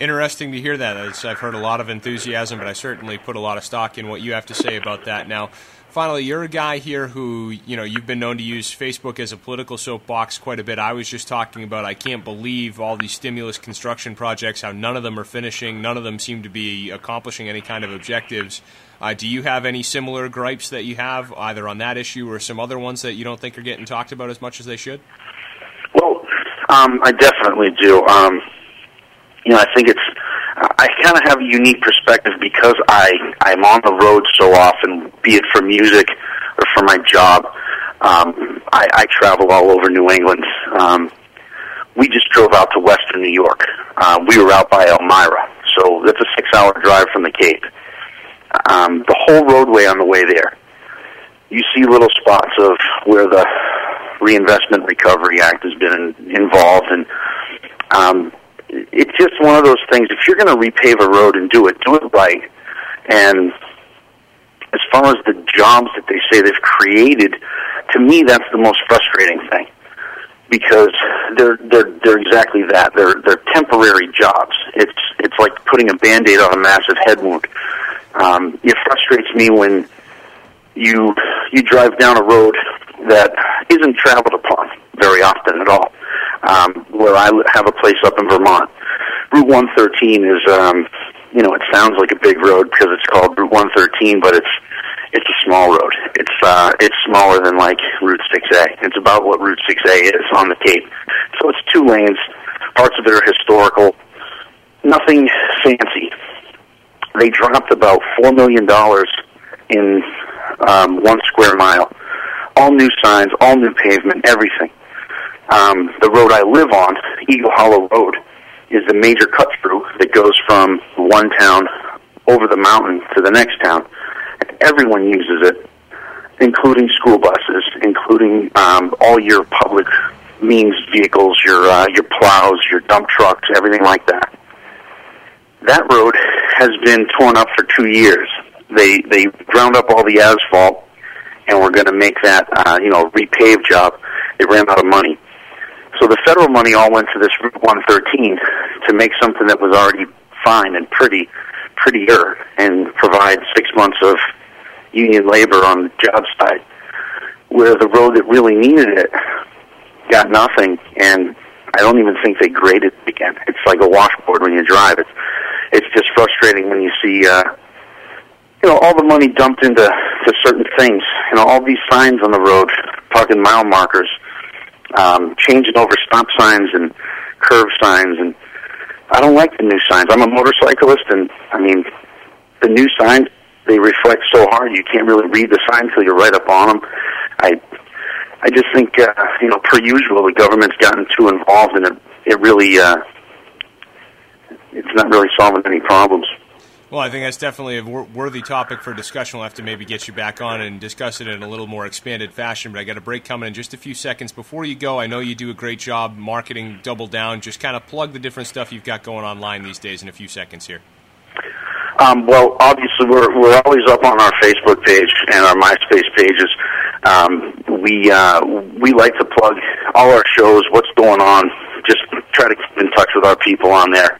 Interesting to hear that. As I've heard a lot of enthusiasm, but I certainly put a lot of stock in what you have to say about that. Now, finally, you're a guy here who you know you've been known to use Facebook as a political soapbox quite a bit. I was just talking about I can't believe all these stimulus construction projects, how none of them are finishing, none of them seem to be accomplishing any kind of objectives. Uh, do you have any similar gripes that you have either on that issue or some other ones that you don't think are getting talked about as much as they should? Well, um, I definitely do. Um, you know, I think it's. I kind of have a unique perspective because I I'm on the road so often, be it for music or for my job. Um, I, I travel all over New England. Um, we just drove out to Western New York. Uh, we were out by Elmira, so that's a six-hour drive from the Cape. Um, the whole roadway on the way there, you see little spots of where the Reinvestment Recovery Act has been involved, and um, it's just one of those things. If you're going to repave a road and do it, do it right. And as far as the jobs that they say they've created, to me, that's the most frustrating thing because they're they're they're exactly that. They're they're temporary jobs. It's it's like putting a band-aid on a massive head wound. Um, it frustrates me when you you drive down a road that isn't traveled upon very often at all. Um, where I have a place up in Vermont, Route 113 is um, you know it sounds like a big road because it's called Route 113, but it's it's a small road. It's uh, it's smaller than like Route 6A. It's about what Route 6A is on the Cape. So it's two lanes. Parts of it are historical. Nothing fancy. They dropped about four million dollars in um, one square mile. All new signs, all new pavement, everything. Um, the road I live on, Eagle Hollow Road, is the major cut through that goes from one town over the mountain to the next town. Everyone uses it, including school buses, including um, all your public means vehicles, your uh, your plows, your dump trucks, everything like that. That road has been torn up for two years. They they ground up all the asphalt, and we're going to make that uh, you know repave job. They ran out of money, so the federal money all went to this Route 113 to make something that was already fine and pretty, prettier, and provide six months of union labor on the job site. Where the road that really needed it got nothing, and I don't even think they graded it again. It's like a washboard when you drive. It's it's just frustrating when you see uh, you know all the money dumped into to certain things. You know all these signs on the road, talking mile markers, um, changing over stop signs and curve signs, and I don't like the new signs. I'm a motorcyclist, and I mean the new signs they reflect so hard you can't really read the sign until you're right up on them. I I just think uh, you know per usual the government's gotten too involved and it it really uh, it's not really solving any problems. Well, I think that's definitely a worthy topic for discussion. We'll have to maybe get you back on and discuss it in a little more expanded fashion. But I got a break coming in just a few seconds. Before you go, I know you do a great job marketing Double Down. Just kind of plug the different stuff you've got going online these days in a few seconds here. Um, well, obviously, we're we're always up on our Facebook page and our MySpace pages. Um, we uh, we like to plug all our shows, what's going on. Just try to keep in touch with our people on there.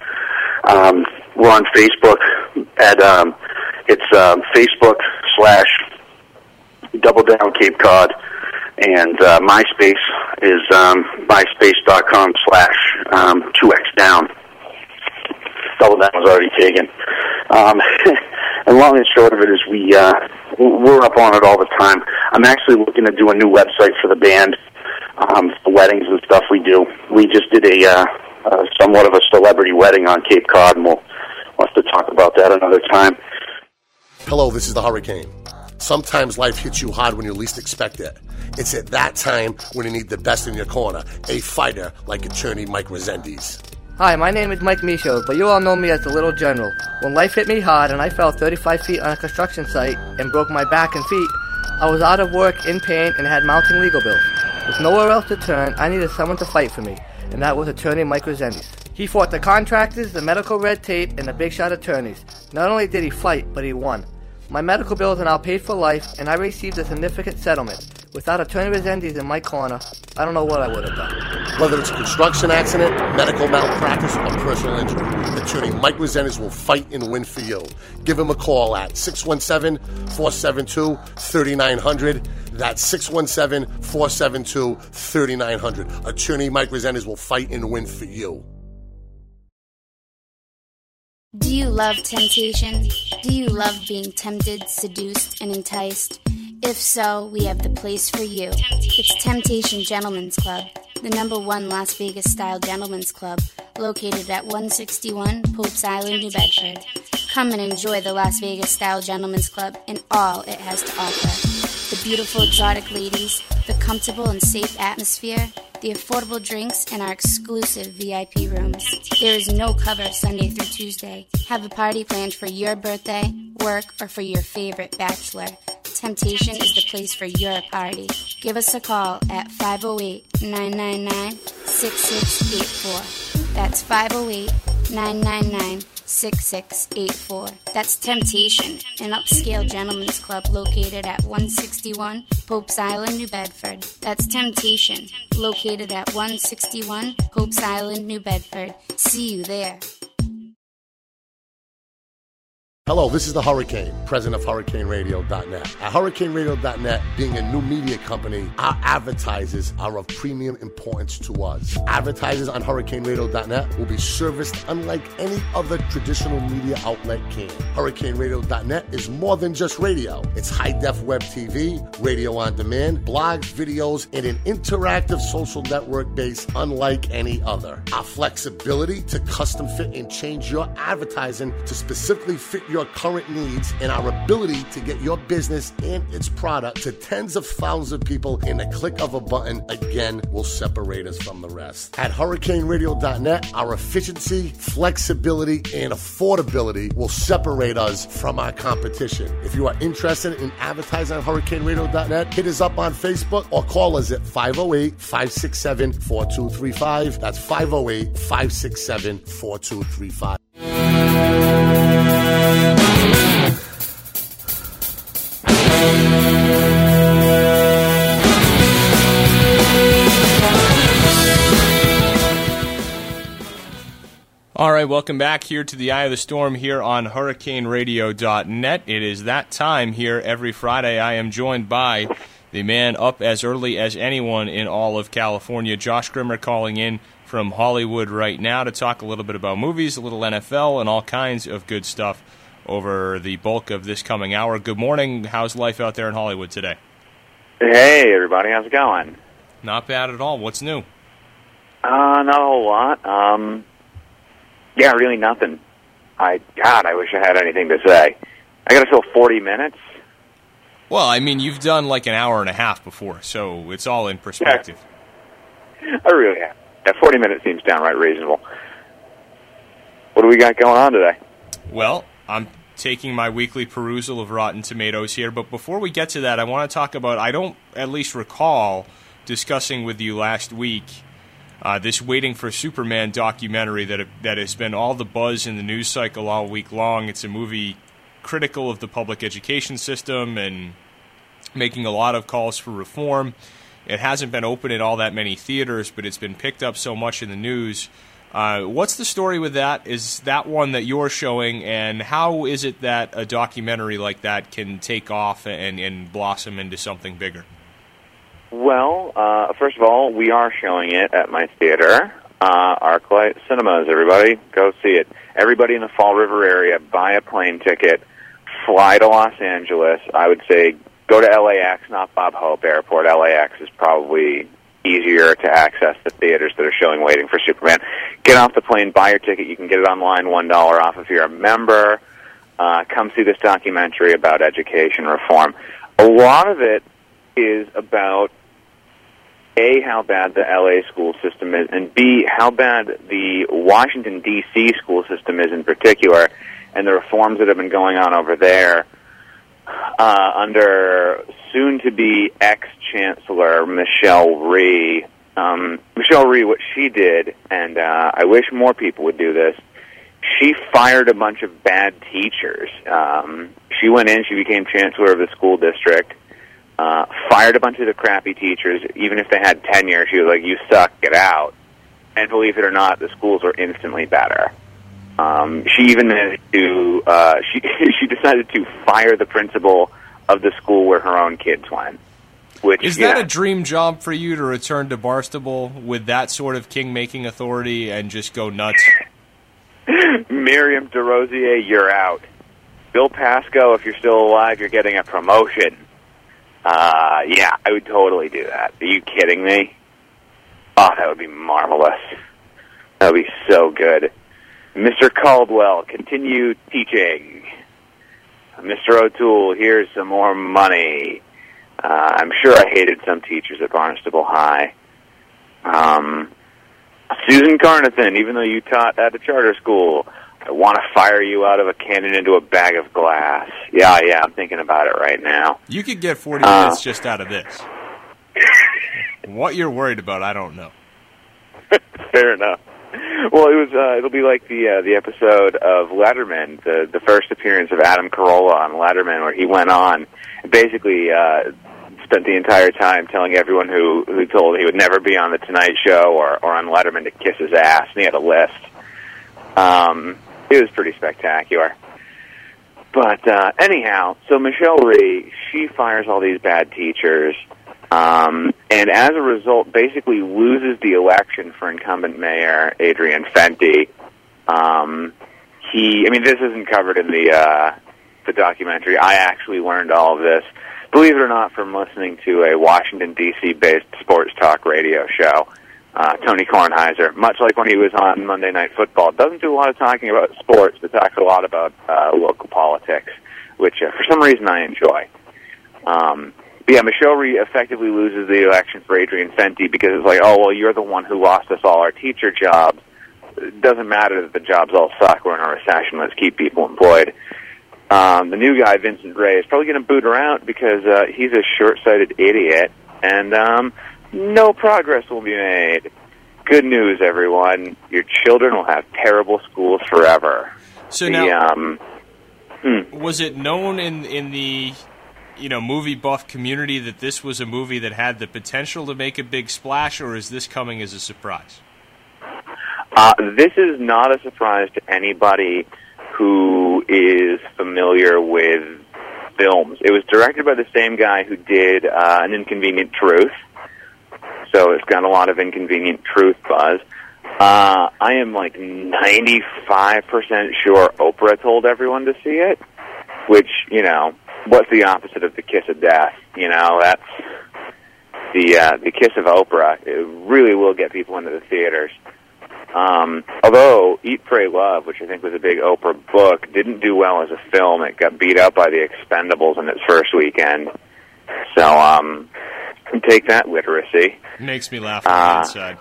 Um, we're on Facebook at um, it's um, Facebook slash Double Down Cape Cod, and uh, MySpace is um, MySpace.com slash um, two X Down. Double Down was already taken. Um, and long and short of it is we uh, we're up on it all the time. I'm actually looking to do a new website for the band, um, for weddings and stuff we do. We just did a uh, uh, somewhat of a celebrity wedding on Cape Cod, and we'll, we'll have to talk about that another time. Hello, this is the Hurricane. Sometimes life hits you hard when you least expect it. It's at that time when you need the best in your corner, a fighter like attorney Mike Resendiz. Hi, my name is Mike Michaud, but you all know me as the Little General. When life hit me hard and I fell 35 feet on a construction site and broke my back and feet, I was out of work, in pain, and had mounting legal bills. With nowhere else to turn, I needed someone to fight for me, and that was attorney Mike Resendiz. He fought the contractors, the medical red tape, and the big shot attorneys. Not only did he fight, but he won. My medical bills are now paid for life, and I received a significant settlement. Without attorney Resendiz in my corner, I don't know what I would have done. Whether it's a construction accident, medical malpractice, or personal injury, attorney Mike Resendiz will fight and win for you. Give him a call at 617 472 3900. That's 617 472 3900. Attorney Mike Resendiz will fight and win for you. Do you love temptation? Do you love being tempted, seduced, and enticed? If so, we have the place for you. It's Temptation Gentlemen's Club, the number one Las Vegas style gentlemen's club, located at 161 Pope's Island, New Bedford. Come and enjoy the Las Vegas style gentlemen's club and all it has to offer. The beautiful exotic ladies, the comfortable and safe atmosphere, the affordable drinks, and our exclusive VIP rooms. There is no cover Sunday through Tuesday. Have a party planned for your birthday, work, or for your favorite bachelor. Temptation is the place for your party. Give us a call at 508 999 6684. That's 508 999 6684. That's Temptation, an upscale gentlemen's club located at 161 Pope's Island, New Bedford. That's Temptation, located at 161 Pope's Island, New Bedford. See you there. Hello, this is the Hurricane, president of HurricaneRadio.net. At HurricaneRadio.net, being a new media company, our advertisers are of premium importance to us. Advertisers on HurricaneRadio.net will be serviced unlike any other traditional media outlet can. HurricaneRadio.net is more than just radio. It's high-def web TV, radio on demand, blogs, videos, and an interactive social network base unlike any other. Our flexibility to custom fit and change your advertising to specifically fit your current needs and our ability to get your business and its product to tens of thousands of people in a click of a button again will separate us from the rest. At hurricaneradio.net, our efficiency, flexibility, and affordability will separate us from our competition. If you are interested in advertising on hurricaneradio.net, hit us up on Facebook or call us at 508 567 4235. That's 508 567 4235. All right, welcome back here to the Eye of the Storm here on HurricaneRadio.net. It is that time here every Friday. I am joined by the man up as early as anyone in all of California, Josh Grimmer, calling in from Hollywood right now to talk a little bit about movies, a little NFL, and all kinds of good stuff over the bulk of this coming hour. Good morning. How's life out there in Hollywood today? Hey, everybody, how's it going? Not bad at all. What's new? Uh, not a whole lot. Um, yeah, really nothing. I God, I wish I had anything to say. I got to fill forty minutes. Well, I mean, you've done like an hour and a half before, so it's all in perspective. I really have. Yeah, forty minutes seems downright reasonable. What do we got going on today? Well, I'm taking my weekly perusal of Rotten Tomatoes here. But before we get to that, I want to talk about. I don't at least recall discussing with you last week uh, this Waiting for Superman documentary that that has been all the buzz in the news cycle all week long. It's a movie critical of the public education system and making a lot of calls for reform. It hasn't been open in all that many theaters, but it's been picked up so much in the news. Uh, what's the story with that? Is that one that you're showing, and how is it that a documentary like that can take off and, and blossom into something bigger? Well, uh, first of all, we are showing it at my theater, uh, ArcLight Cinemas. Everybody, go see it. Everybody in the Fall River area, buy a plane ticket, fly to Los Angeles. I would say go to LAX, not Bob Hope Airport. LAX is probably easier to access the theaters that are showing Waiting for Superman. Get off the plane, buy your ticket. You can get it online, one dollar off if you're a member. Uh, come see this documentary about education reform. A lot of it is about a how bad the LA school system is, and B how bad the Washington D.C. school system is in particular, and the reforms that have been going on over there uh, under soon-to-be ex-chancellor Michelle Rhee. Um, Michelle Rhee, what she did, and uh, I wish more people would do this. She fired a bunch of bad teachers. Um, she went in, she became chancellor of the school district uh, fired a bunch of the crappy teachers, even if they had tenure. She was like, "You suck, get out." And believe it or not, the schools were instantly better. Um, she even managed to uh, she she decided to fire the principal of the school where her own kids went. Which is that know, a dream job for you to return to Barnstable with that sort of king making authority and just go nuts? Miriam DeRosier, you're out. Bill Pasco, if you're still alive, you're getting a promotion. Uh, yeah, I would totally do that. Are you kidding me? Oh, that would be marvelous. That would be so good. Mr. Caldwell, continue teaching. Mr. O'Toole, here's some more money. Uh, I'm sure I hated some teachers at Barnstable High. Um, Susan Carnathan, even though you taught at a charter school, I want to fire you out of a cannon into a bag of glass. Yeah, yeah, I'm thinking about it right now. You could get 40 uh, minutes just out of this. what you're worried about, I don't know. Fair enough. Well, it was. Uh, it'll be like the uh, the episode of Letterman, the the first appearance of Adam Carolla on Letterman, where he went on and basically uh, spent the entire time telling everyone who who told he would never be on the Tonight Show or or on Letterman to kiss his ass, and he had a list. Um, it was pretty spectacular. But uh, anyhow, so Michelle Rhee, she fires all these bad teachers, um, and as a result, basically loses the election for incumbent mayor Adrian Fenty. Um, he, I mean, this isn't covered in the uh, the documentary. I actually learned all of this, believe it or not, from listening to a Washington D.C. based sports talk radio show uh, Tony Kornheiser, much like when he was on Monday Night Football, doesn't do a lot of talking about sports, but talks a lot about uh, local politics, which uh, for some reason I enjoy. Um, but yeah, Michelle Rhee effectively loses the election for Adrian Fenty because it's like, oh well, you're the one who lost us all our teacher jobs. It doesn't matter that the jobs all suck. We're in a recession. Let's keep people employed. Um, the new guy, Vincent Gray, is probably going to boot her out because uh, he's a short-sighted idiot, and um, no progress will be made. Good news, everyone. Your children will have terrible schools forever. So the, now, um, hmm. was it known in in the you know movie buff community that this was a movie that had the potential to make a big splash, or is this coming as a surprise? Uh, this is not a surprise to anybody who is familiar with films. It was directed by the same guy who did uh, An Inconvenient Truth so it's got a lot of inconvenient truth buzz. Uh, I am like 95% sure Oprah told everyone to see it, which, you know, what's the opposite of the kiss of death? You know, that's the, uh, the kiss of Oprah. It really will get people into the theaters. Um, although Eat, Pray, Love, which I think was a big Oprah book, didn't do well as a film. It got beat up by The Expendables in its first weekend. So, um, take that literacy. Makes me laugh on the Uh, inside.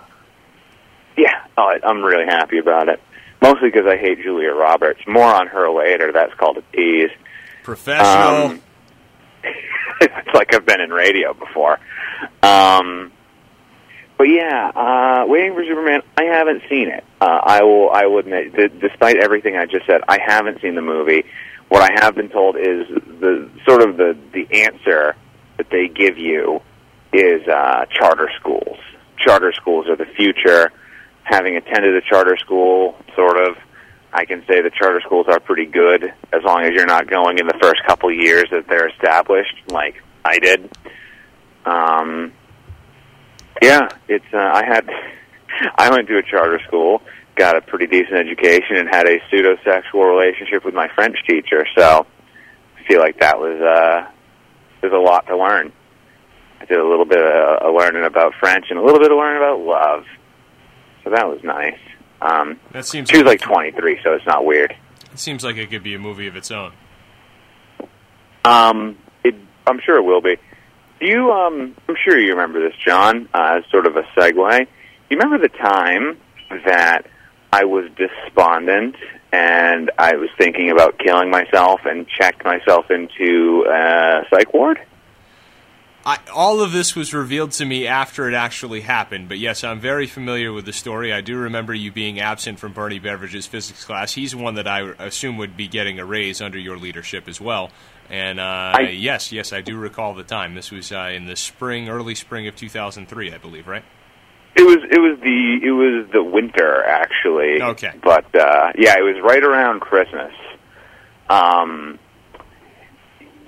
Yeah, oh, I'm really happy about it. mostly because I hate Julia Roberts. More on her later. That's called a tease. Professional. Um, it's like I've been in radio before. Um, but yeah, uh, Waiting for Superman. I haven't seen it. Uh, I will. I will admit, d- despite everything I just said, I haven't seen the movie. What I have been told is the sort of the the answer that they give you is uh, charter schools. Charter schools are the future. Having attended a charter school, sort of, I can say the charter schools are pretty good as long as you're not going in the first couple years that they're established, like I did. Um, yeah, it's. Uh, I had. I went to a charter school, got a pretty decent education, and had a pseudo sexual relationship with my French teacher. So, I feel like that was uh, there's a lot to learn. I did a little bit of uh, learning about French and a little bit of learning about love. So that was nice. Um, that seems she was like 23, so it's not weird. it seems like it could be a movie of its own. Um, it, I'm sure it will be. Do you? Um, I'm sure you remember this, John. Uh, as sort of a segue. You remember the time that I was despondent and I was thinking about killing myself and checked myself into a psych ward? I, all of this was revealed to me after it actually happened, but yes, I'm very familiar with the story. I do remember you being absent from Bernie Beveridge's physics class. He's one that I assume would be getting a raise under your leadership as well. And uh, I- yes, yes, I do recall the time. This was uh, in the spring, early spring of 2003, I believe, right? It was it was the it was the winter actually. Okay. But uh yeah, it was right around Christmas. Um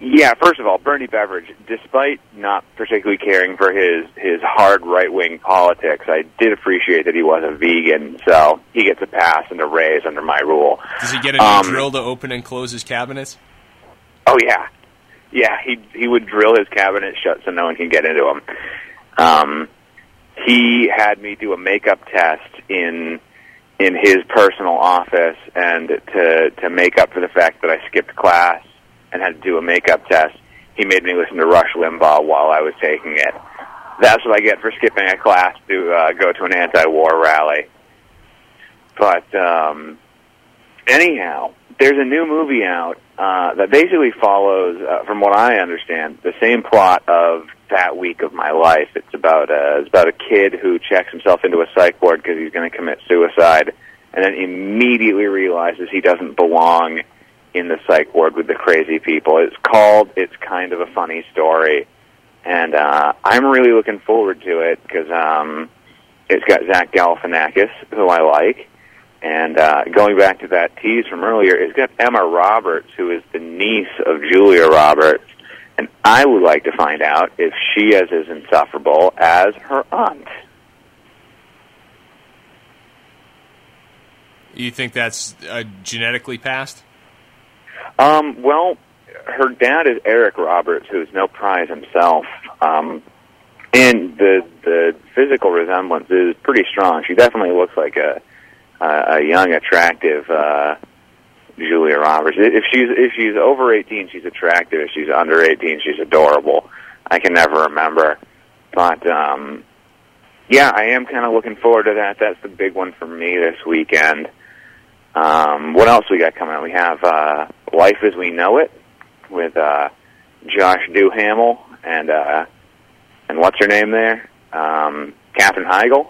yeah, first of all, Bernie Beveridge, despite not particularly caring for his his hard right wing politics, I did appreciate that he was a vegan, so he gets a pass and a raise under my rule. Does he get a new Um, drill to open and close his cabinets? Oh yeah, yeah. He he would drill his cabinet shut so no one can get into them. Um, he had me do a makeup test in in his personal office, and to to make up for the fact that I skipped class and had to do a makeup test, he made me listen to Rush Limbaugh while I was taking it. That's what I get for skipping a class to uh, go to an anti-war rally. But um, anyhow, there's a new movie out uh, that basically follows, uh, from what I understand, the same plot of that week of my life. It's about a, it's about a kid who checks himself into a psych ward because he's going to commit suicide, and then immediately realizes he doesn't belong in the psych ward with the crazy people. It's called It's Kind of a Funny Story, and uh, I'm really looking forward to it because um, it's got Zach Galifianakis, who I like. And uh, going back to that tease from earlier, it's got Emma Roberts, who is the niece of Julia Roberts. And I would like to find out if she is as insufferable as her aunt. You think that's uh, genetically passed? Um, well, her dad is Eric Roberts, who is no prize himself. Um, and the the physical resemblance is pretty strong. She definitely looks like a a, a young, attractive uh, Julia Roberts. If she's if she's over eighteen, she's attractive. If she's under eighteen, she's adorable. I can never remember, but um, yeah, I am kind of looking forward to that. That's the big one for me this weekend. Um, what else we got coming up? We have uh, Life as We Know It with uh, Josh Duhamel and uh, and what's her name there? Um, Katherine Heigl.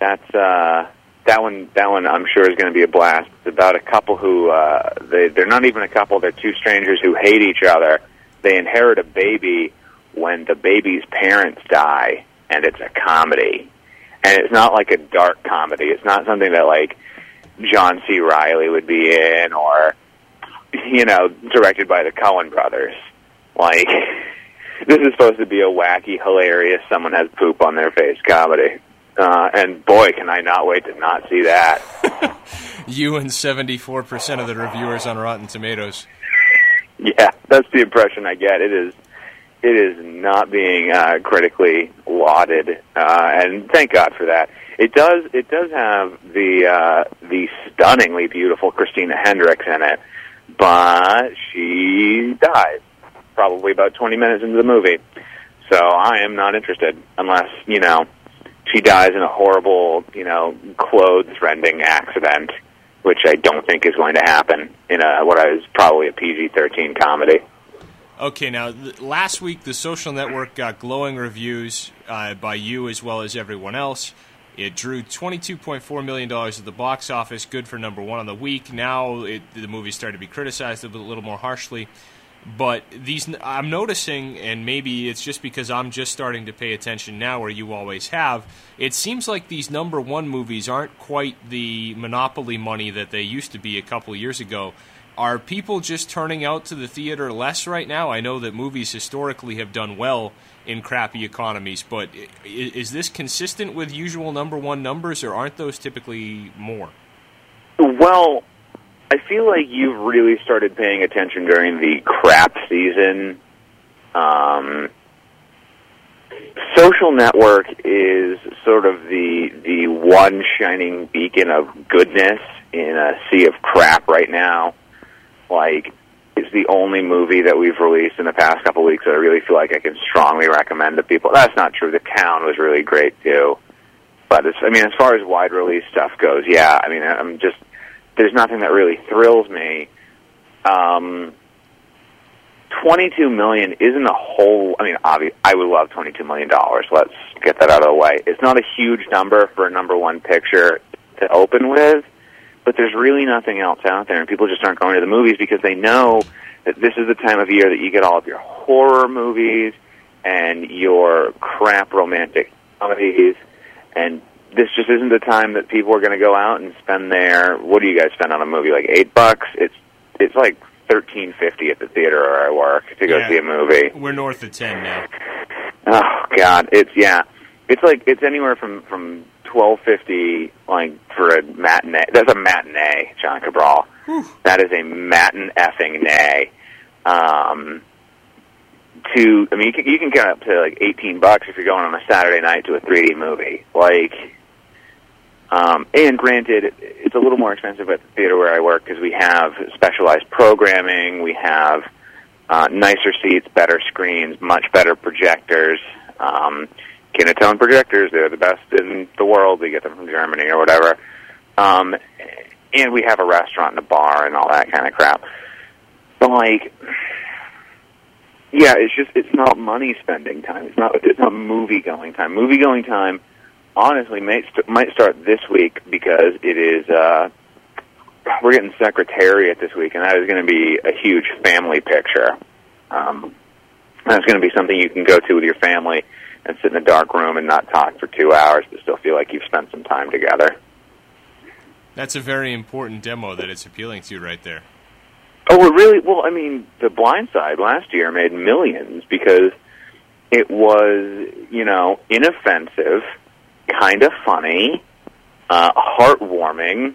That's uh, that one. That one I'm sure is going to be a blast. It's about a couple who uh, they they're not even a couple. They're two strangers who hate each other. They inherit a baby when the baby's parents die, and it's a comedy. And it's not like a dark comedy. It's not something that like John C. Reilly would be in, or you know, directed by the Coen brothers. Like this is supposed to be a wacky, hilarious, someone has poop on their face comedy. Uh, and boy, can I not wait to not see that. You and 74% of the reviewers on Rotten Tomatoes. yeah, that's the impression I get. It is, it is not being uh, critically lauded, uh, and thank God for that. It does, it does have the uh, the stunningly beautiful Christina Hendricks in it, but she dies probably about 20 minutes into the movie. So I am not interested unless, you know, she dies in a horrible, you know, clothes rending accident, which I don't think is going to happen in a what is probably a PG thirteen comedy. Okay, now last week the Social Network got glowing reviews uh, by you as well as everyone else. It drew $22.4 million at the box office, good for number one on the week. Now it, the movie started to be criticized a little more harshly. But these, I'm noticing, and maybe it's just because I'm just starting to pay attention now, where you always have. It seems like these number one movies aren't quite the monopoly money that they used to be a couple years ago. Are people just turning out to the theater less right now? I know that movies historically have done well in crappy economies, but is this consistent with usual number one numbers, or aren't those typically more? Well, I feel like you've really started paying attention during the crap season. Um, social network is sort of the the one shining beacon of goodness in a sea of crap right now. Like, it's the only movie that we've released in the past couple of weeks that I really feel like I can strongly recommend to people. That's not true. The Town was really great too. But it's, I mean, as far as wide release stuff goes, yeah. I mean, I'm just there's nothing that really thrills me. Um, 22 million isn't a whole. I mean, obvi- I would love 22 million dollars. Let's get that out of the way. It's not a huge number for a number one picture to open with, but there's really nothing else out there, and people just aren't going to the movies because they know that this is the time of year that you get all of your horror movies and your crap romantic comedies, and this just isn't the time that people are going to go out and spend their. What do you guys spend on a movie? Like eight bucks? It's it's like thirteen fifty at the theater where I work to go Yeah. see a movie. We're north of 10 now. Oh God, it's yeah, it's like it's anywhere from from twelve fifty like for a matinee. That's a matinee, John Cabral. That is a matin effing nay. Um, to I mean, you can you can get up to like eighteen bucks if you're going on a Saturday night to a 3D movie. Like, um, and granted, it- it's a little more expensive at the theater where I work because we have specialized programming. We have uh, nicer seats, better screens, much better projectors. Um, Kinoton projectors, they're the best in the world. We get them from Germany or whatever. Um, and we have a restaurant and a bar and all that kind of crap. But like, yeah, it's just it's not money spending time. It's not it's not movie going time. Movie going time, honestly, might st- might start this week because it is. uh we're getting Secretariat this week, and that is going to be a huge family picture. Um, that's going to be something you can go to with your family and sit in a dark room and not talk for two hours, but still feel like you've spent some time together. That's a very important demo that it's appealing to right there. Oh, it really? Well, I mean, The Blind Side last year made millions because it was, you know, inoffensive, kind of funny, uh, heartwarming,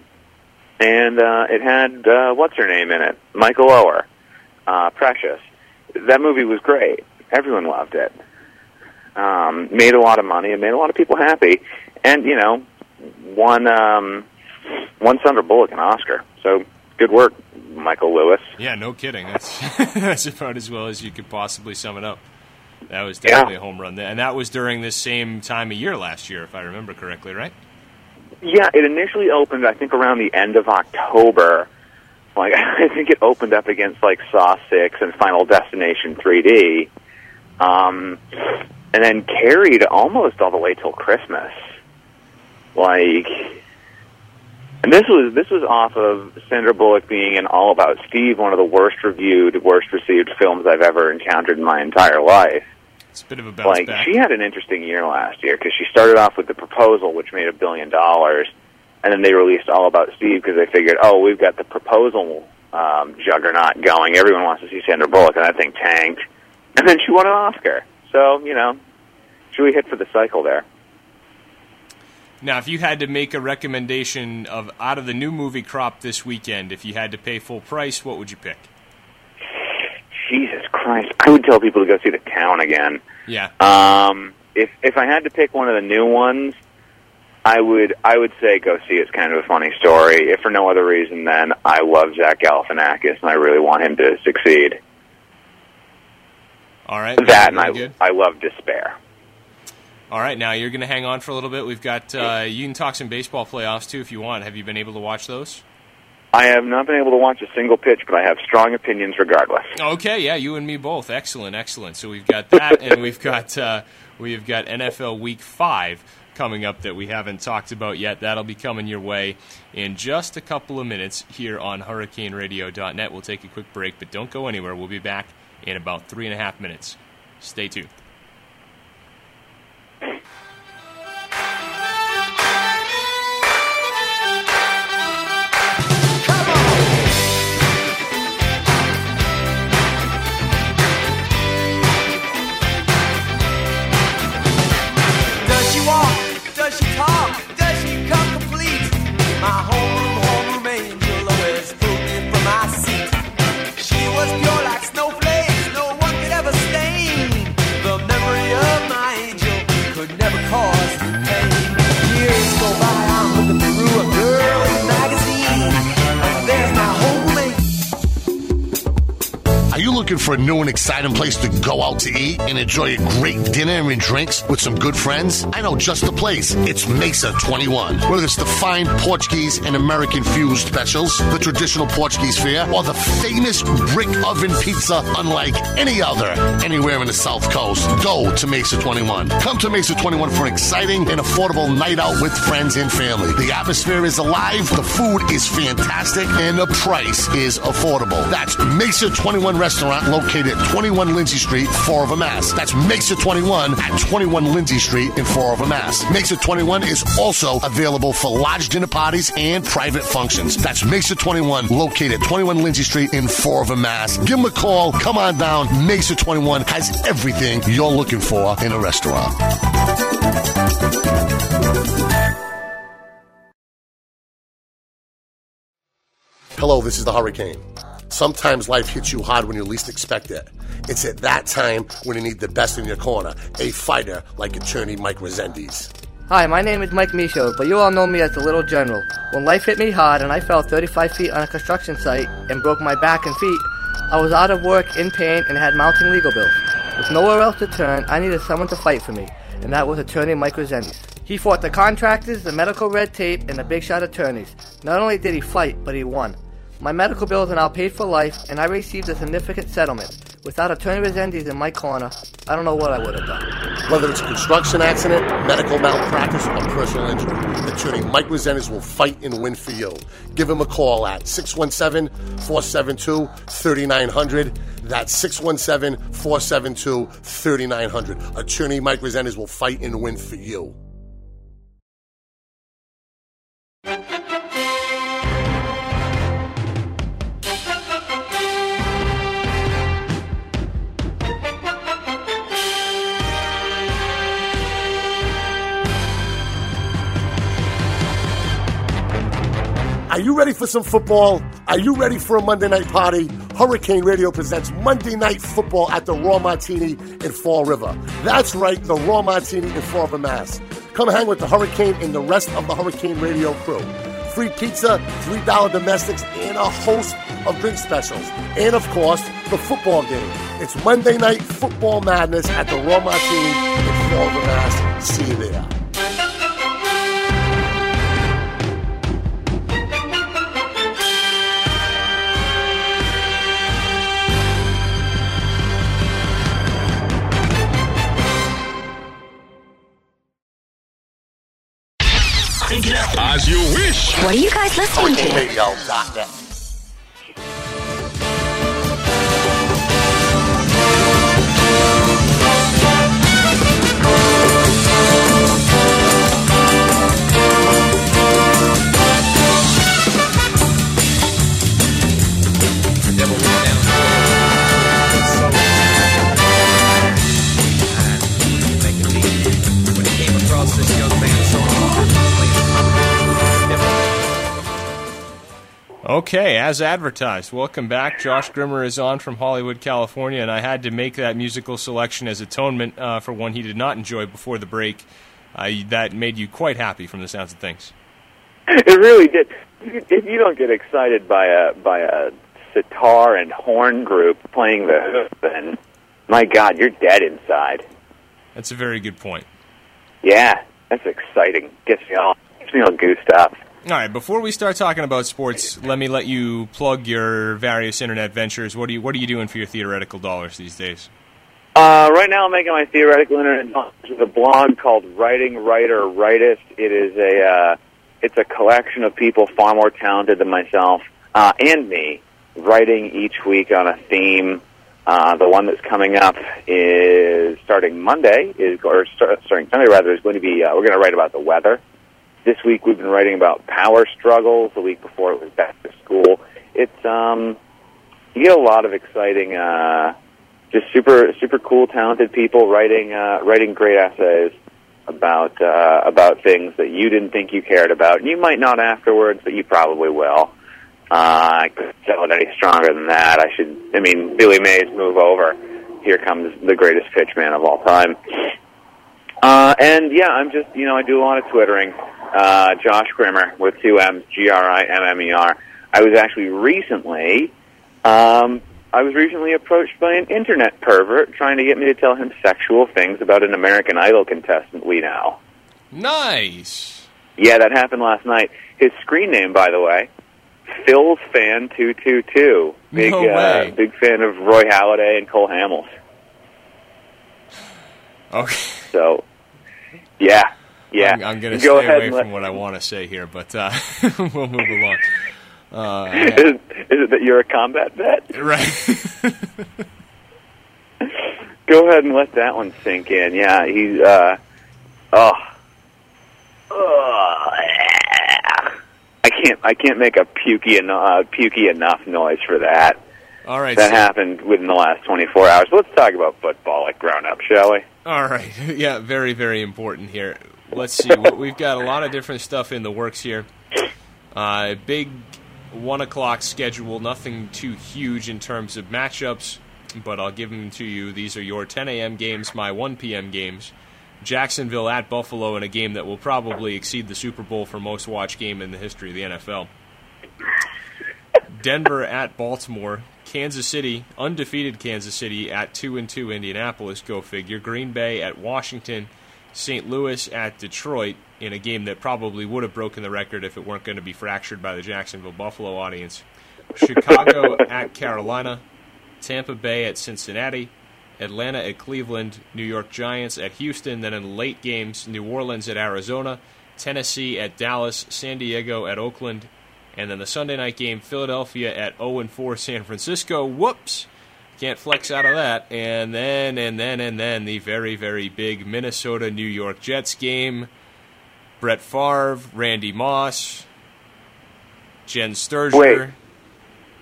and uh, it had uh, what's her name in it, Michael Oher, uh, Precious. That movie was great. Everyone loved it. Um, made a lot of money and made a lot of people happy, and you know, won um, won Sandra Bullock an Oscar. So good work, Michael Lewis. Yeah, no kidding. That's that's about as well as you could possibly sum it up. That was definitely a home run, and that was during this same time of year last year, if I remember correctly, right? Yeah, it initially opened, I think, around the end of October. Like, I think it opened up against like Saw Six and Final Destination 3D, um, and then carried almost all the way till Christmas. Like, and this was this was off of Sandra Bullock being in All About Steve, one of the worst reviewed, worst received films I've ever encountered in my entire life It's a bit of a bounce like back. she had an interesting year last year because she started off with the proposal, which made a billion dollars, and then they released All About Steve because they figured, oh, we've got the proposal um, juggernaut going. Everyone wants to see Sandra Bullock, and that thing tanked. And then she won an Oscar. So you know, she really hit for the cycle there. Now, if you had to make a recommendation of out of the new movie crop this weekend, if you had to pay full price, what would you pick? Jesus Christ! I would tell people to go see The Town again. Yeah. Um, if if I had to pick one of the new ones, I would I would say go see. It's kind of a funny story. If for no other reason than I love Zach Galifianakis and I really want him to succeed. All right. That and I good. I love Despair. All right, now you're going to hang on for a little bit. We've got uh, you can talk some baseball playoffs too if you want. Have you been able to watch those? I have not been able to watch a single pitch, but I have strong opinions regardless. Okay, yeah, you and me both. Excellent, excellent. So we've got that, and we've got uh, we've got NFL Week Five coming up that we haven't talked about yet. That'll be coming your way in just a couple of minutes here on HurricaneRadio.net. We'll take a quick break, but don't go anywhere. We'll be back in about three and a half minutes. Stay tuned. Looking for a new and exciting place to go out to eat and enjoy a great dinner and drinks with some good friends? I know just the place. It's Mesa 21. Whether it's the fine Portuguese and American fused specials, the traditional Portuguese fare, or the famous brick oven pizza unlike any other anywhere in the South Coast, go to Mesa 21. Come to Mesa 21 for an exciting and affordable night out with friends and family. The atmosphere is alive, the food is fantastic, and the price is affordable. That's Mesa 21 Restaurant located at 21 Lindsay Street, Fall River, Mass. That's Mesa 21 at 21 Lindsay Street in Fall River, Mass. Mesa 21 is also available for large dinner parties and private functions. That's Mesa 21 located at 21 Lindsay Street in Fall River, Mass. Give them a call. Come on down. Mesa 21 has everything you're looking for in a restaurant. Hello, this is the Hurricane. Sometimes life hits you hard when you least expect it. It's at that time when you need the best in your corner, a fighter like attorney Mike Resendiz. Hi, my name is Mike Michaud, but you all know me as the Little General. When life hit me hard and I fell 35 feet on a construction site and broke my back and feet, I was out of work, in pain, and had mounting legal bills. With nowhere else to turn, I needed someone to fight for me, and that was attorney Mike Resendiz. He fought the contractors, the medical red tape, and the big shot attorneys. Not only did he fight, but he won. My medical bills are now paid for life, and I received a significant settlement. Without attorney Resendiz in my corner, I don't know what I would have done. Whether it's a construction accident, medical malpractice, or personal injury, attorney Mike Resendiz will fight and win for you. Give him a call at 617 472 3900. That's 617 472 3900. Attorney Mike Resendiz will fight and win for you. For some football? Are you ready for a Monday night party? Hurricane Radio presents Monday Night Football at the Raw Martini in Fall River. That's right, the Raw Martini in Fall River, Mass. Come hang with the Hurricane and the rest of the Hurricane Radio crew. Free pizza, $3 domestics, and a host of drink specials. And of course, the football game. It's Monday Night Football Madness at the Raw Martini in Fall River, Mass. See you there. You wish. What are you guys listening to? Radio.net. Okay, as advertised, welcome back. Josh Grimmer is on from Hollywood, California, and I had to make that musical selection as atonement uh, for one he did not enjoy before the break. Uh, that made you quite happy from the sounds of things. It really did. If you don't get excited by a by a sitar and horn group playing the hoop, then my God, you're dead inside. That's a very good point. Yeah, that's exciting. Gets me all gets me all goosed up. All right, before we start talking about sports, let me let you plug your various internet ventures. What are you What are you doing for your theoretical dollars these days? Uh, right now, I'm making my theoretical internet knowledge with a blog called Writing Writer Writist. It is a uh, it's a collection of people far more talented than myself uh, and me, writing each week on a theme. Uh, the one that's coming up is starting Monday, is or start, starting Sunday rather, is going to be. Uh, we're going to write about the weather. This week we've been writing about power struggles. The week before it was back to school. It's um, you get a lot of exciting. Uh, just super super cool talented people writing uh, writing great essays about uh, about things that you didn't think you cared about. And you might not afterwards, but you probably will. Uh, I couldn't sell it any stronger than that. I should. I mean, Billy Mays move over. Here comes the greatest pitchman of all time. Uh, and yeah, I'm just you know I do a lot of twittering. Uh, Josh Grimmer with two M's, G R I M M E R. I was actually recently um, I was recently approached by an internet pervert trying to get me to tell him sexual things about an American Idol contestant we know. Nice. Yeah, that happened last night. His screen name, by the way, Phil's fan two two two. Big No way. uh, big fan of Roy Halladay and Cole Hamels. Okay. So, yeah, yeah. I'm, I'm going to Go stay away from what I want to say here, but uh, we'll move along. Uh, is, it, is it that you're a combat vet? right. Go ahead and let that one sink in. Yeah, he's uh oh. I can't I can't make a pukey eno- uh, pukey enough noise for that. All right. That so- happened within the last 24 hours. Let's talk about football like grown up, shall we? All right. Yeah, very, very important here. Let's see. We- We've got a lot of different stuff in the works here. Uh, big one o'clock schedule. Nothing too huge in terms of matchups, but I'll give them to you. These are your 10 a.m. games, my 1 p.m. games. Jacksonville at Buffalo in a game that will probably exceed the Super Bowl for most watched game in the history of the NFL. Denver at Baltimore, Kansas City, undefeated Kansas City at 2 and 2 Indianapolis, go figure. Green Bay at Washington, St. Louis at Detroit in a game that probably would have broken the record if it weren't going to be fractured by the Jacksonville Buffalo audience. Chicago at Carolina, Tampa Bay at Cincinnati, Atlanta at Cleveland, New York Giants at Houston, then in late games, New Orleans at Arizona, Tennessee at Dallas, San Diego at Oakland, and then the Sunday night game, Philadelphia at 0 4 San Francisco. Whoops! Can't flex out of that. And then, and then, and then the very, very big Minnesota New York Jets game. Brett Favre, Randy Moss, Jenn Sterger. Wait.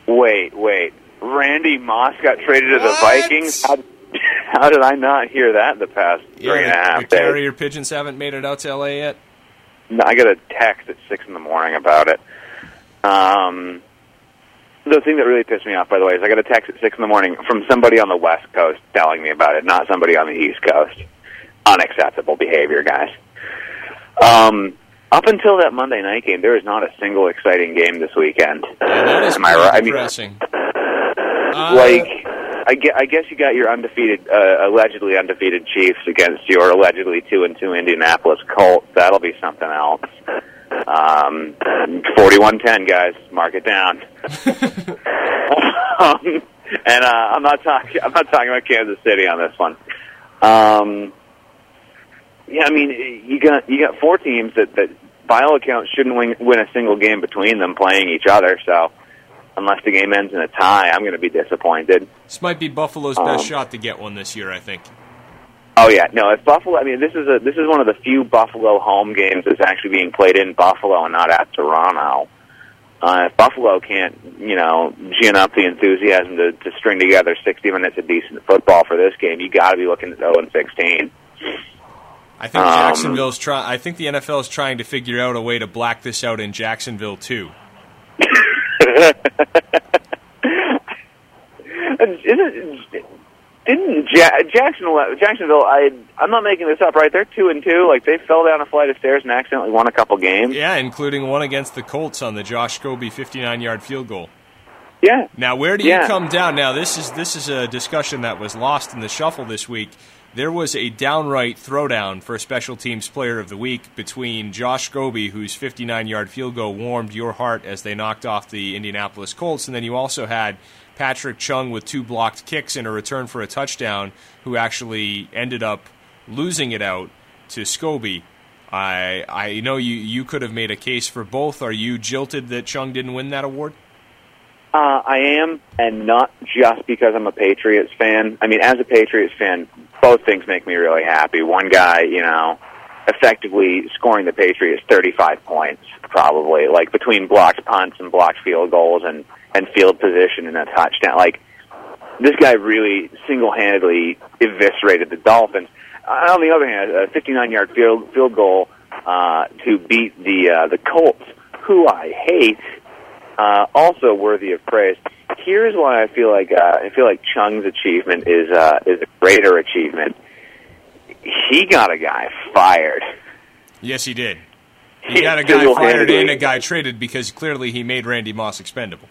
Wait, wait. Randy Moss got traded to the Vikings. How, how did I not hear that in the past three and a Yeah, the, half the days? carrier pigeons haven't made it out to LA yet. No, I got a text at six in the morning about it. Um, the thing that really pissed me off, by the way, is I got a text at six in the morning from somebody on the West Coast telling me about it, not somebody on the East Coast. Unacceptable behavior, guys. Um, up until that Monday night game, there is not a single exciting game this weekend. That is Am I right? I mean, depressing. Uh, like I guess, I guess you got your undefeated, uh, allegedly undefeated Chiefs against your allegedly two and two Indianapolis Colts. That'll be something else. Um, forty-one ten, guys, mark it down. um, and uh, I'm not talking. I'm not talking about Kansas City on this one. Um, yeah, I mean, you got you got four teams that, that by all accounts shouldn't win, win a single game between them playing each other. So unless the game ends in a tie, I'm going to be disappointed. This might be Buffalo's Um, best shot to get one this year, I think. Oh yeah, no. If Buffalo, I mean, this is a this is one of the few Buffalo home games that's actually being played in Buffalo and not at Toronto. Uh, if Buffalo can't, you know, gin up the enthusiasm to, to string together 60 minutes of decent football for this game, you got to be looking at 0 and 16. I think Um, Jacksonville's try. I think the NFL is trying to figure out a way to black this out in Jacksonville too. Isn't didn't ja- Jacksonville? Jacksonville, I I'm not making this up, right? They're two and two. Like they fell down a flight of stairs and accidentally won a couple games. Yeah, including one against the Colts on the Josh Scobee 59-yard field goal. Yeah. Now, where do you Yeah. come down? Now, this is this is a discussion that was lost in the shuffle this week. there was a downright throwdown for a Special Teams Player of the Week between Josh Scobee, whose 59 yard field goal warmed your heart as they knocked off the Indianapolis Colts, and then you also had Patrick Chung with two blocked kicks in a return for a touchdown, who actually ended up losing it out to Scobee. I I know you you could have made a case for both. Are you jilted that Chung didn't win that award? Uh, I am, and not just because I'm a Patriots fan. I mean, as a Patriots fan, both things make me really happy. One guy, you know, effectively scoring the Patriots 35 points, probably, like between blocked punts and blocked field goals and, and field position and a touchdown. Like, this guy really single-handedly eviscerated the Dolphins. Uh, on the other hand, a 59-yard field field goal uh, to beat the uh, the Colts, who I hate, uh, also worthy of praise. Here's why I feel like uh, I feel like Chung's achievement is uh, is a greater achievement. He got a guy fired. Yes, he did. He got a guy fired and a guy traded because clearly he made Randy Moss expendable.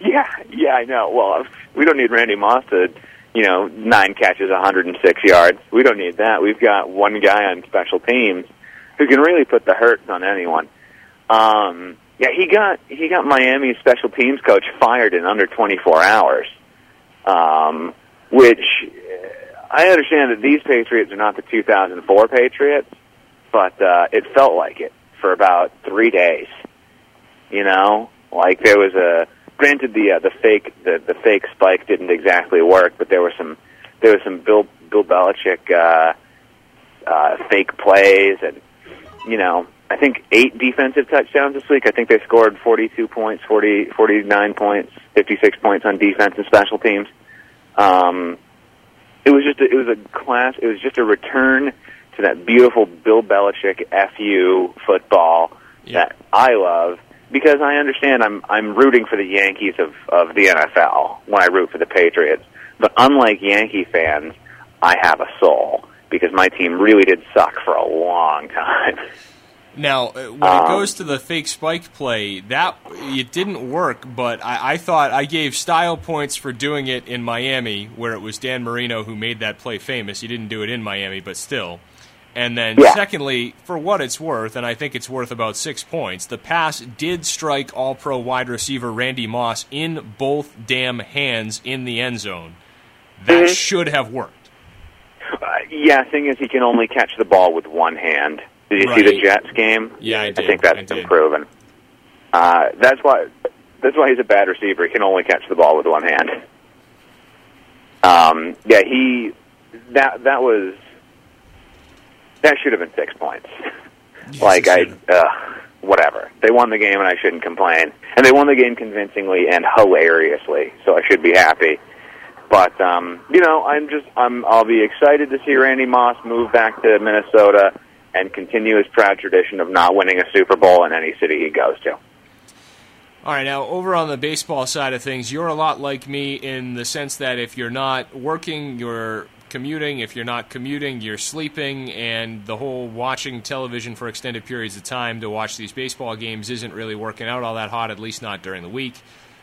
Yeah, yeah, I know. Well, we don't need Randy Moss to, you know, nine catches, 106 yards. We don't need that. We've got one guy on special teams who can really put the hurts on anyone. Um, yeah, he got he got Miami's special teams coach fired in under 24 hours. Um, which I understand that these Patriots are not the 2004 Patriots, but uh, it felt like it for about three days. You know, like there was a granted the uh, the fake the the fake spike didn't exactly work, but there were some there was some Bill Bill Belichick uh, uh, fake plays, and you know I think eight defensive touchdowns this week. I think they scored 42 points, 40, 49 points, 56 points on defense and special teams. Um, it was just a, it was a class. It was just a return to that beautiful Bill Belichick fu football that I love because I understand I'm I'm rooting for the Yankees of of the NFL when I root for the Patriots. But unlike Yankee fans, I have a soul because my team really did suck for a long time. Now, uh, when it Um, goes to the fake spike play, that it didn't work. But I, I thought I gave style points for doing it in Miami, where it was Dan Marino who made that play famous. He didn't do it in Miami, but still. And then, Yeah. secondly, for what it's worth, and I think it's worth about six points, the pass did strike All Pro wide receiver Randy Moss in both damn hands in the end zone. That Mhm. should have worked. Uh, yeah, thing is, he can only catch the ball with one hand. Did you see the Jets game? Yeah, I did. I think that's I been did. proven. Uh, that's why. That's why he's a bad receiver. He can only catch the ball with one hand. Um, yeah, he. That that was. That should have been six points. like I, uh, whatever. They won the game, and I shouldn't complain. And they won the game convincingly and hilariously, so I should be happy. But um, you know, I'm just I'm I'll be excited to see Randy Moss move back to Minnesota and continue his proud tradition of not winning a Super Bowl in any city he goes to. All right, now over on the baseball side of things, you're a lot like me in the sense that if you're not working, you're commuting. If you're not commuting, you're sleeping, and the whole watching television for extended periods of time to watch these baseball games isn't really working out all that hot, at least not during the week.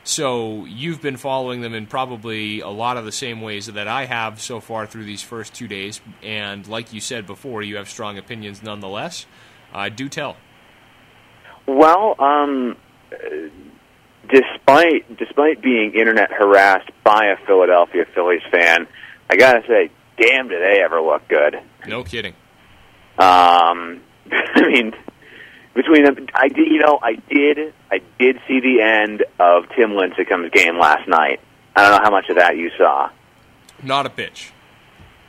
So you've been following them in probably a lot of the same ways that I have so far through these first two days. And like you said before, you have strong opinions nonetheless. Uh, do tell. Well, um, despite despite being internet harassed by a Philadelphia Phillies fan, I gotta say, damn, do they ever look good? No kidding. Um, I mean, between them, I did. You know, I did. I did see the end of Tim Lincecum's game last night. I don't know how much of that you saw. Not a bitch.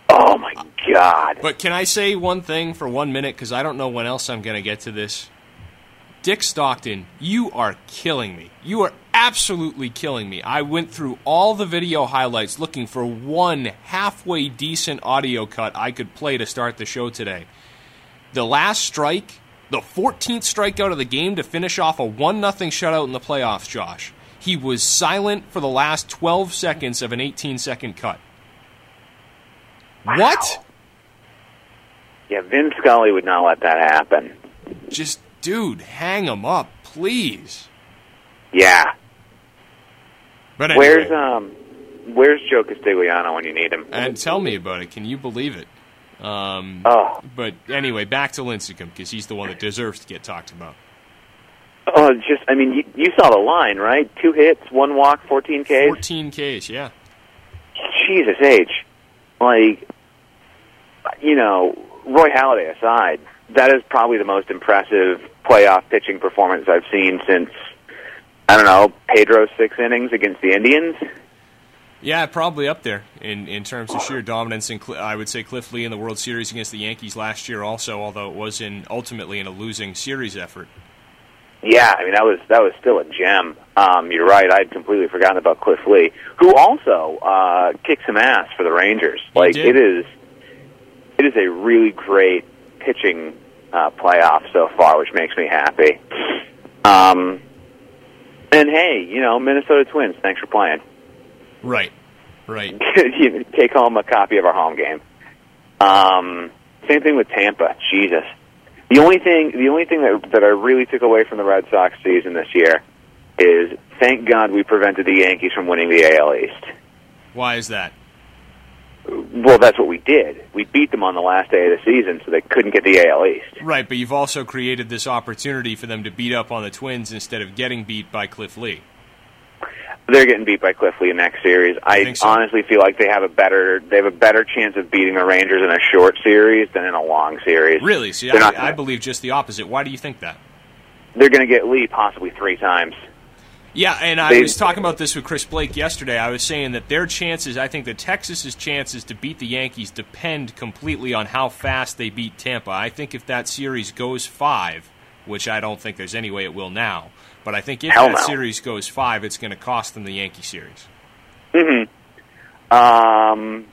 Oh my god! But can I say one thing for one minute? Because I don't know when else I'm going to get to this. Dick Stockton, you are killing me. You are absolutely killing me. I went through all the video highlights looking for one halfway decent audio cut I could play to start the show today. The last strike, the 14th strikeout of the game to finish off a 1 0 shutout in the playoffs, Josh. He was silent for the last 12 seconds of an 18 second cut. What? Yeah, Vin Scully would not let that happen. Just, dude, hang him up, please. Yeah. But anyway, Where's um? where's Joe Castiglione when you need him? And tell me about it. Can you believe it? Um, Oh, But anyway, back to Lincecum because he's the one that deserves to get talked about. oh, just I mean, you, you saw the line, right? Two hits, one walk, 14 Ks. 14 Ks, yeah. Jesus H. Like, you know, Roy Halladay aside, that is probably the most impressive playoff pitching performance I've seen since, I don't know, Pedro's six innings against the Indians. Yeah, probably up there in, in terms of sheer dominance. And Cl- I would say Cliff Lee in the World Series against the Yankees last year, also, although it was in ultimately in a losing series effort. Yeah, I mean that was that was still a gem. Um, you're right. I'd completely forgotten about Cliff Lee, who also uh, kicked some ass for the Rangers. Like did. it is, it is a really great pitching uh, playoff so far, which makes me happy. Um, and hey, you know, Minnesota Twins, thanks for playing. Right, right. You Take home a copy of our home game. Um, same thing with Tampa. Jesus. The only thing, the only thing that that I really took away from the Red Sox season this year is thank God we prevented the Yankees from winning the AL East. Why is that? Well, that's what we did. We beat them on the last day of the season, so they couldn't get the AL East. Right, but you've also created this opportunity for them to beat up on the Twins instead of getting beat by Cliff Lee. They're getting beat by Cliff Lee in next series. I think so? honestly feel like they have a better they have a better chance of beating the Rangers in a short series than in a long series. Really? See, They're not I, I believe just the opposite. Why do you think that? They're going to get Lee possibly three times. Yeah, and I They- was talking about this with Chris Blake yesterday. I was saying that their chances, I think that Texas's chances to beat the Yankees depend completely on how fast they beat Tampa. I think if that series goes five, which I don't think there's any way it will now, but I think if Hell that no. series goes five, it's going to cost them the Yankee series. hmm Um,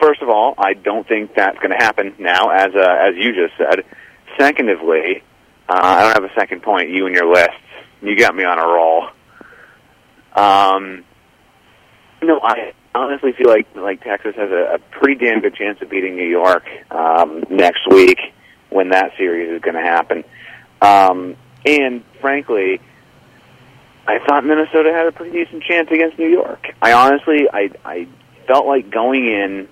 first of all, I don't think that's going to happen now, as uh, as you just said. Secondly, uh, I don't have a second point. You and your list, you got me on a roll. Um, no, I honestly feel like like Texas has a, a pretty damn good chance of beating New York um, next week when that series is going to happen. Um, and frankly, I thought Minnesota had a pretty decent chance against New York. I honestly, I, I felt like going in,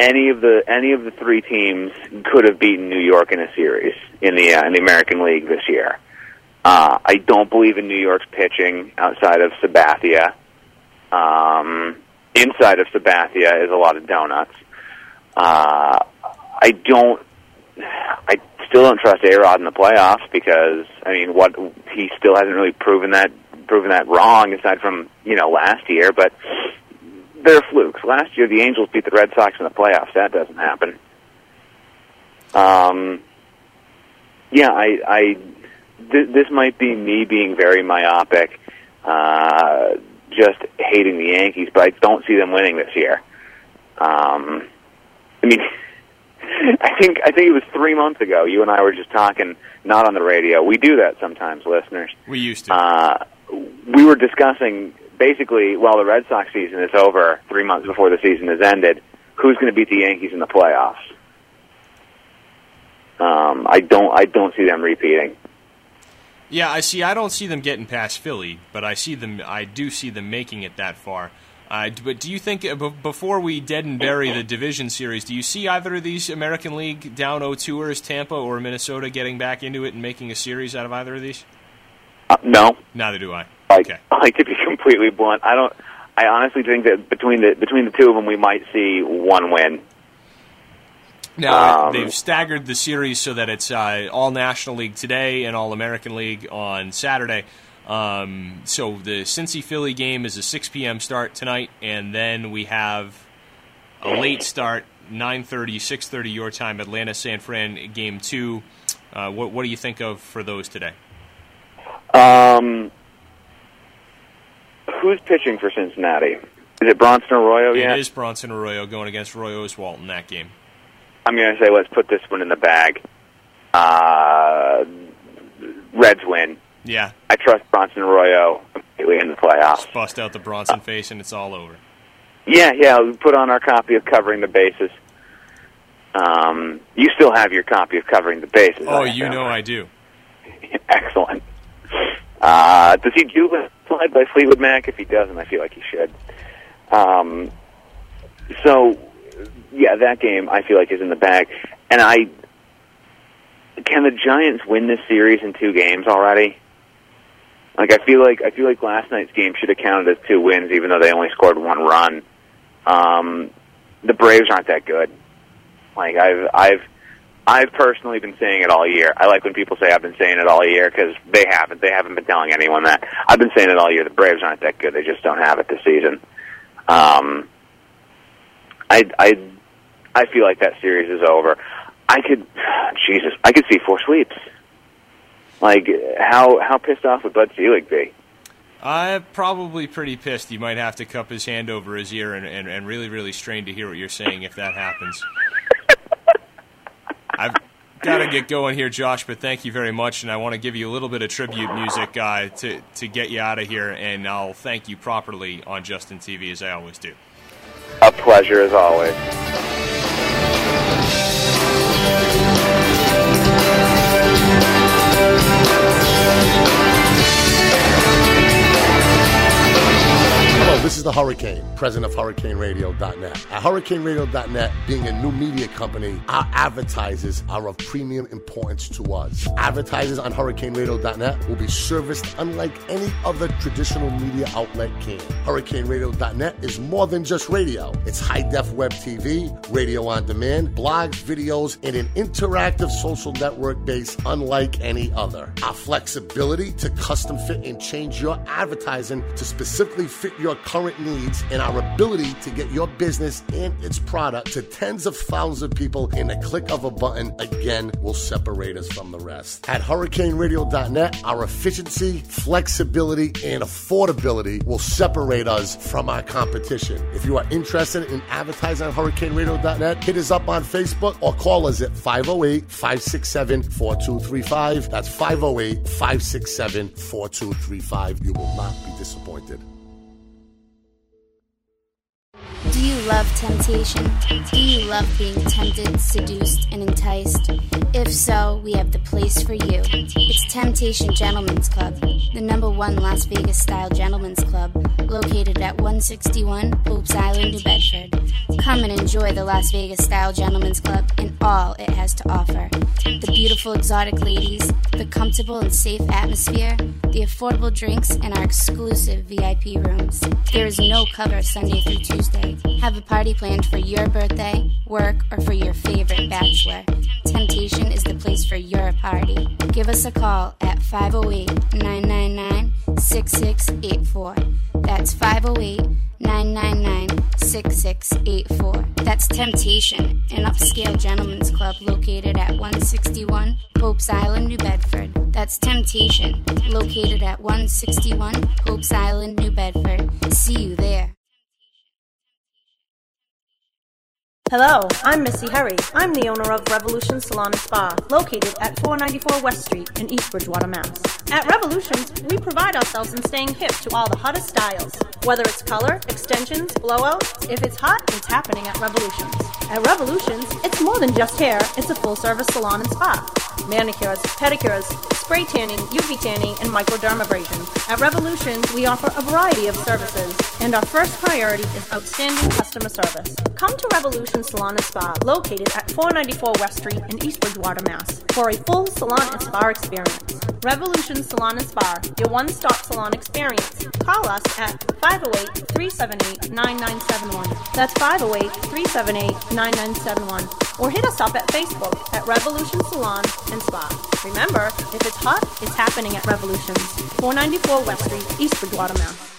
any of the any of the three teams could have beaten New York in a series in the uh, in the American League this year. Uh, I don't believe in New York's pitching outside of Sabathia. Um, inside of Sabathia is a lot of donuts. Uh, I don't. I still don't trust A Rod in the playoffs because I mean, what he still hasn't really proven that proven that wrong aside from you know last year, but they're flukes. Last year, the Angels beat the Red Sox in the playoffs. That doesn't happen. Um, yeah, I, I th- this might be me being very myopic, uh, just hating the Yankees, but I don't see them winning this year. Um, I mean. I think I think it was three months ago. You and I were just talking, not on the radio. We do that sometimes, listeners. We used to. Uh, we were discussing basically while the Red Sox season is over, three months before the season has ended, who's going to beat the Yankees in the playoffs. Um, I don't I don't see them repeating. Yeah, I see. I don't see them getting past Philly, but I see them. I do see them making it that far. Uh, but do you think uh, b- before we dead and bury the division series, do you see either of these American League down 0-2ers, Tampa or Minnesota, getting back into it and making a series out of either of these? Uh, no, Neither do I. like Okay. like to be completely blunt. I don't. I honestly think that between the between the two of them, we might see one win. Now Um, they've staggered the series so that it's uh, all National League today and all American League on Saturday. Um, so the Cincy Philly game is a 6 p.m. start tonight, and then we have a late start, 9:30, 6:30 your time, Atlanta San Fran game two. Uh, what, what do you think of for those today? Um, who's pitching for Cincinnati? Is it Bronson Arroyo yet? It is Bronson Arroyo going against Roy Oswalt in that game. I'm going to say let's put this one in the bag. Uh, Reds win. Yeah, I trust Bronson Arroyo completely in the playoffs. Just bust out the Bronson face and it's all over. Yeah, yeah. We put on our copy of Covering the Bases. Um, you still have your copy of Covering the Bases. Oh, you know I do. Excellent. Uh, does he do slide by Fleetwood Mac? If he doesn't, I feel like he should. Um, so, yeah, that game I feel like is in the bag, and I can the Giants win this series in two games already? Like I feel like I feel like last night's game should have counted as two wins, even though they only scored one run. Um, the Braves aren't that good. Like I've I've I've personally been saying it all year. I like when people say I've been saying it all year because they haven't. They haven't been telling anyone that. I've been saying it all year. The Braves aren't that good. They just don't have it this season. Um, I I I feel like that series is over. I could, Jesus, I could see four sweeps. Like how how pissed off would Bud Selig be? I'm probably pretty pissed. You might have to cup his hand over his ear and, and, and really, really strain to hear what you're saying if that happens. I've got to get going here, Josh, but thank you very much. And I want to give you a little bit of tribute music uh, to, to get you out of here, and I'll thank you properly on Justin TV, as I always do. A pleasure as always. Hello, this is the Hurricane, president of HurricaneRadio.net. At HurricaneRadio.net, being a new media company, our advertisers are of premium importance to us. Advertisers on HurricaneRadio.net will be serviced unlike any other traditional media outlet can. HurricaneRadio.net is more than just radio. It's high-def web TV, radio on demand, blogs, videos, and an interactive social network base unlike any other. Our flexibility to custom fit and change your advertising to specifically fit your current needs and our ability to get your business and its product to tens of thousands of people in a click of a button again will separate us from the rest. At hurricaneradio.net, our efficiency, flexibility, and affordability will separate us from our competition. If you are interested in advertising on hurricaneradio.net, hit us up on Facebook or call us at 508 567 4235. That's 508 567 4235. You will not be disappointed. Do you love temptation? Do you love being tempted, seduced, and enticed? If so, we have the place for you. It's Temptation Gentlemen's Club, the number one Las Vegas style gentlemen's club, located at 161 Pope's Island, New Bedford. Come and enjoy the Las Vegas style gentlemen's club and all it has to offer. The beautiful exotic ladies, the comfortable and safe atmosphere, the affordable drinks, and our exclusive VIP rooms. There is no cover Sunday through Tuesday. Have a party planned for your birthday, work, or for your favorite bachelor. Temptation is the place for your party. Give us a call at 508 999 6684. That's 508 999 6684. That's Temptation, an upscale gentlemen's club located at 161 Pope's Island, New Bedford. That's Temptation, located at 161 Pope's Island, New Bedford. See you there. Hello, I'm Missy Herry. I'm the owner of Revolution Salon and Spa, located at 494 West Street in East Bridgewater, Mass. At Revolutions, we pride ourselves in staying hip to all the hottest styles. Whether it's color, extensions, blowouts, if it's hot, it's happening at Revolutions. At Revolutions, it's more than just hair, it's a full service salon and spa. Manicures, pedicures, spray tanning, UV tanning, and microdermabrasion. At Revolutions, we offer a variety of services, and our first priority is outstanding customer service. Come to Revolution Salon and Spa, located at 494 West Street in East Bridgewater, Mass, for a full salon and spa experience. Revolution Salon and Spa, your one-stop salon experience. Call us at 508-378-9971. That's 508-378-9971. Or hit us up at Facebook at Revolution Salon and Spa. Remember, if it's hot, it's happening at Revolutions, 494 West Street, East Bridgewater, Mass.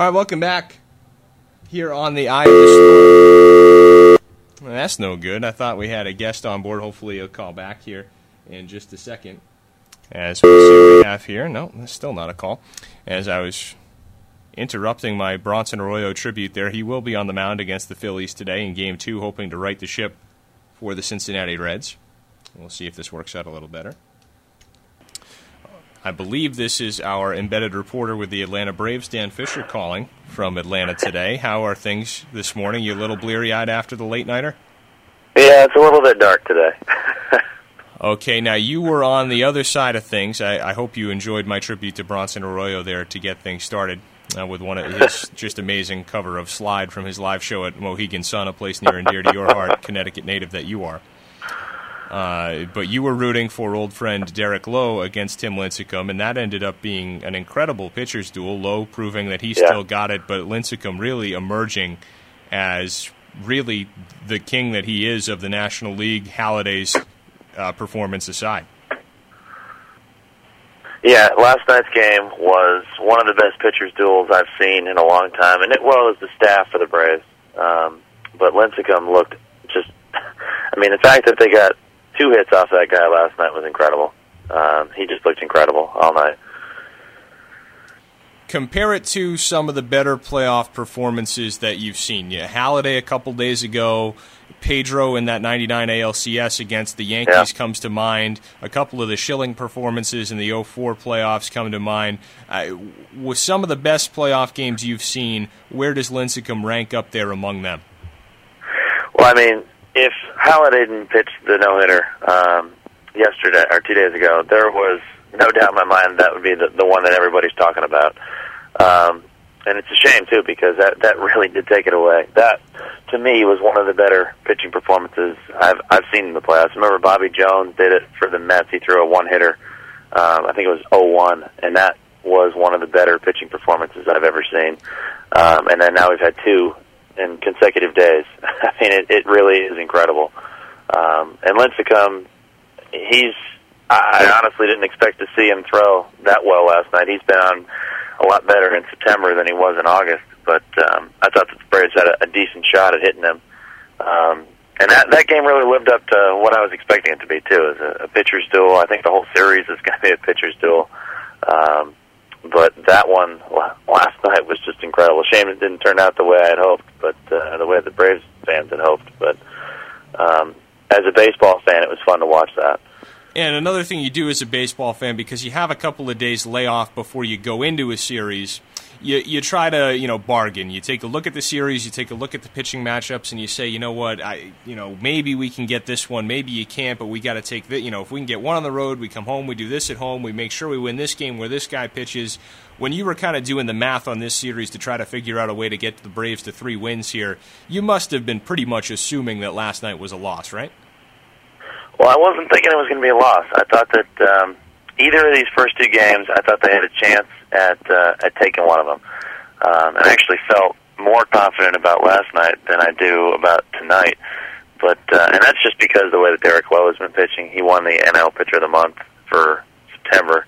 All right, welcome back here on the Eye. Well, that's no good. I thought we had a guest on board. Hopefully, he'll call back here in just a second. As we see what we have here. No, that's still not a call. As I was interrupting my Bronson Arroyo tribute there, he will be on the mound against the Phillies today in Game 2, hoping to right the ship for the Cincinnati Reds. We'll see if this works out a little better. I believe this is our embedded reporter with the Atlanta Braves, Dan Fisher, calling from Atlanta today. How are things this morning? You a little bleary eyed after the late nighter? Yeah, it's a little bit dark today. Okay, now you were on the other side of things. I, I hope you enjoyed my tribute to Bronson Arroyo there to get things started uh, with one of his just amazing cover of Slide from his live show at Mohegan Sun, a place near and dear to your heart, Connecticut native that you are. Uh, but you were rooting for old friend Derek Lowe against Tim Lincecum, and that ended up being an incredible pitcher's duel. Lowe proving that he Yeah. still got it, but Lincecum really emerging as really the king that he is of the National League. Halladay's uh, performance aside. Yeah, last night's game was one of the best pitchers duels I've seen in a long time, and it well as the staff for the Braves. Um, but Lincecum looked just. I mean, the fact that they got two hits off that guy last night was incredible. Um, he just looked incredible all night. compare it to some of the better playoff performances that you've seen. Yeah, Halladay a couple days ago, Pedro in that 99 ALCS against the Yankees Yeah. comes to mind. A couple of the Schilling performances in the 04 playoffs come to mind. Uh, with some of the best playoff games you've seen, where does Lincecum rank up there among them? Well, I mean, if Halladay didn't pitch the no hitter um, yesterday or two days ago, there was no doubt in my mind that would be the, the one that everybody's talking about. Um, and it's a shame too because that that really did take it away. That to me was one of the better pitching performances I've I've seen in the playoffs. Remember Bobby Jones did it for the Mets. He threw a one hitter. Um, I think it was 0-1, and that was one of the better pitching performances I've ever seen. Um, and then now we've had two in consecutive days. I mean, it, it really is incredible. Um, and Lincecum, he's. I honestly didn't expect to see him throw that well last night. He's been on a lot better in September than he was in August. But um, I thought that the Braves had a, a decent shot at hitting him. Um, and that that game really lived up to what I was expecting it to be too. As a, a pitcher's duel, I think the whole series is going to be a pitcher's duel. Um, but that one last night was just incredible. Shame it didn't turn out the way I had hoped, but uh, the way the Braves fans had hoped. But um, as a baseball fan, it was fun to watch that. And another thing you do as a baseball fan, because you have a couple of days layoff before you go into a series, you, you try to you know bargain. You take a look at the series, you take a look at the pitching matchups, and you say, you know what, I you know maybe we can get this one, maybe you can't, but we got to take that. You know, if we can get one on the road, we come home, we do this at home, we make sure we win this game where this guy pitches. When you were kind of doing the math on this series to try to figure out a way to get the Braves to three wins here, you must have been pretty much assuming that last night was a loss, right? Well, I wasn't thinking it was going to be a loss. I thought that um, either of these first two games, I thought they had a chance at uh, at taking one of them. Um, and I actually felt more confident about last night than I do about tonight. But uh, and that's just because the way that Derek Lowe has been pitching. He won the NL Pitcher of the Month for September,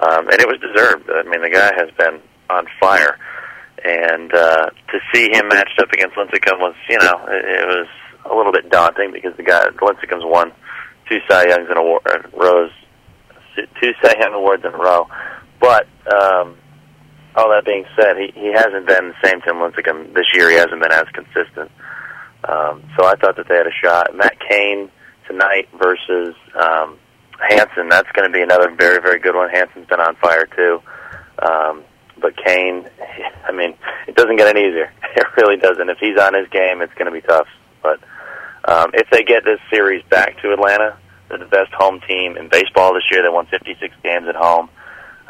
um, and it was deserved. I mean, the guy has been on fire, and uh, to see him matched up against Lincecum was, you know, it, it was a little bit daunting because the guy Lincecum's won two Cy Youngs in a uh, two Cy Young awards in a row. But um, all that being said, he he hasn't been the same Tim Lincecum this year. He hasn't been as consistent. Um, so I thought that they had a shot. Matt Cain tonight versus um, Hanson. That's going to be another very very good one. Hanson's been on fire too. Um, but Cain, I mean, it doesn't get any easier. It really doesn't. If he's on his game, it's going to be tough. But um, if they get this series back to Atlanta, they're the best home team in baseball this year. They won 56 games at home.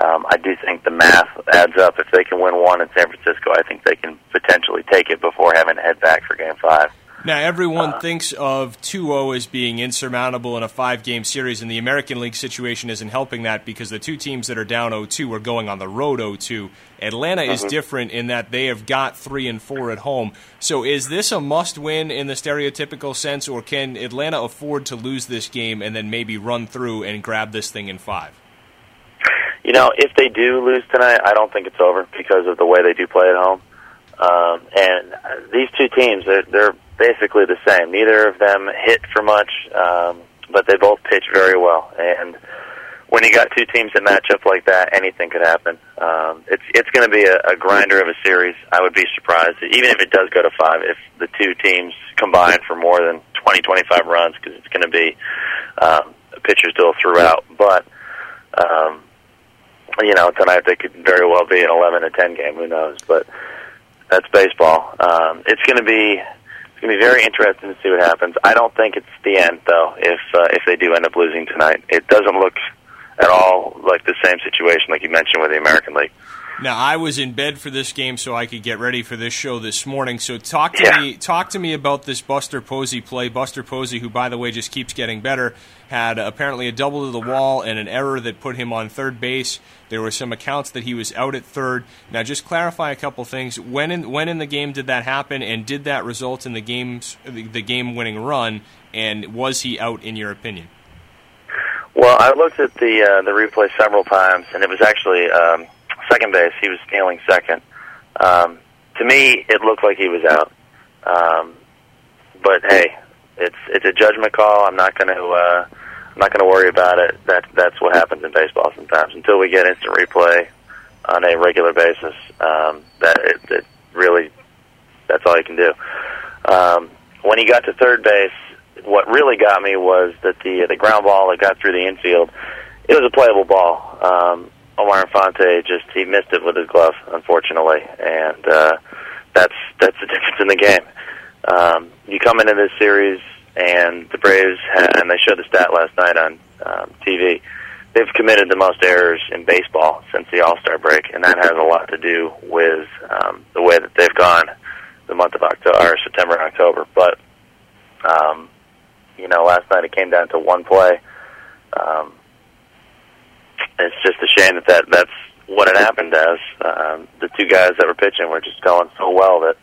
Um, I do think the math adds up. If they can win one in San Francisco, I think they can potentially take it before having to head back for Game Five. Now, everyone thinks of 2 0 as being insurmountable in a five game series, and the American League situation isn't helping that because the two teams that are down 0 2 are going on the road 0 2. Atlanta is Mhm. different in that they have got 3 and 4 at home. So, is this a must win in the stereotypical sense, or can Atlanta afford to lose this game and then maybe run through and grab this thing in five? You know, if they do lose tonight, I don't think it's over because of the way they do play at home. Um, and these two teams, they're, they're basically the same. Neither of them hit for much, um, but they both pitch very well. And when you got two teams that match up like that, anything could happen. Um, it's it's going to be a, a grinder of a series. I would be surprised, even if it does go to five, if the two teams combine for more than 20, 25 runs, because it's going to be um, pitcher's duel throughout. But um, you know, tonight they could very well be an 11 to 10 game. Who knows? But that's baseball. Um, it's going to be it's going to be very interesting to see what happens. I don't think it's the end though. If uh, if they do end up losing tonight, it doesn't look at all like the same situation like you mentioned with the American League. Now I was in bed for this game so I could get ready for this show this morning. So talk to Yeah. me talk to me about this Buster Posey play. Buster Posey, who by the way just keeps getting better, had apparently a double to the wall and an error that put him on third base. There were some accounts that he was out at third. Now just clarify a couple things. When in when in the game did that happen and did that result in the game's the, the game winning run and was he out in your opinion? Well, I looked at the uh, the replay several times, and it was actually um, second base. He was stealing second. Um, to me, it looked like he was out. Um, but hey, it's it's a judgment call. I'm not going to uh, I'm not going to worry about it. That that's what happens in baseball sometimes. Until we get instant replay on a regular basis, um, that it, it really that's all you can do. Um, when he got to third base, what really got me was that the the ground ball that got through the infield, it was a playable ball. Um, Omar Infante just he missed it with his glove, unfortunately, and uh, that's that's the difference in the game. Um, you come into this series, and the Braves, ha- and they showed the stat last night on um, TV. They've committed the most errors in baseball since the All Star break, and that has a lot to do with um, the way that they've gone the month of October, or September and October. But um, you know, last night it came down to one play. Um, it's just a shame that, that that's what it happened as. Um, the two guys that were pitching were just going so well that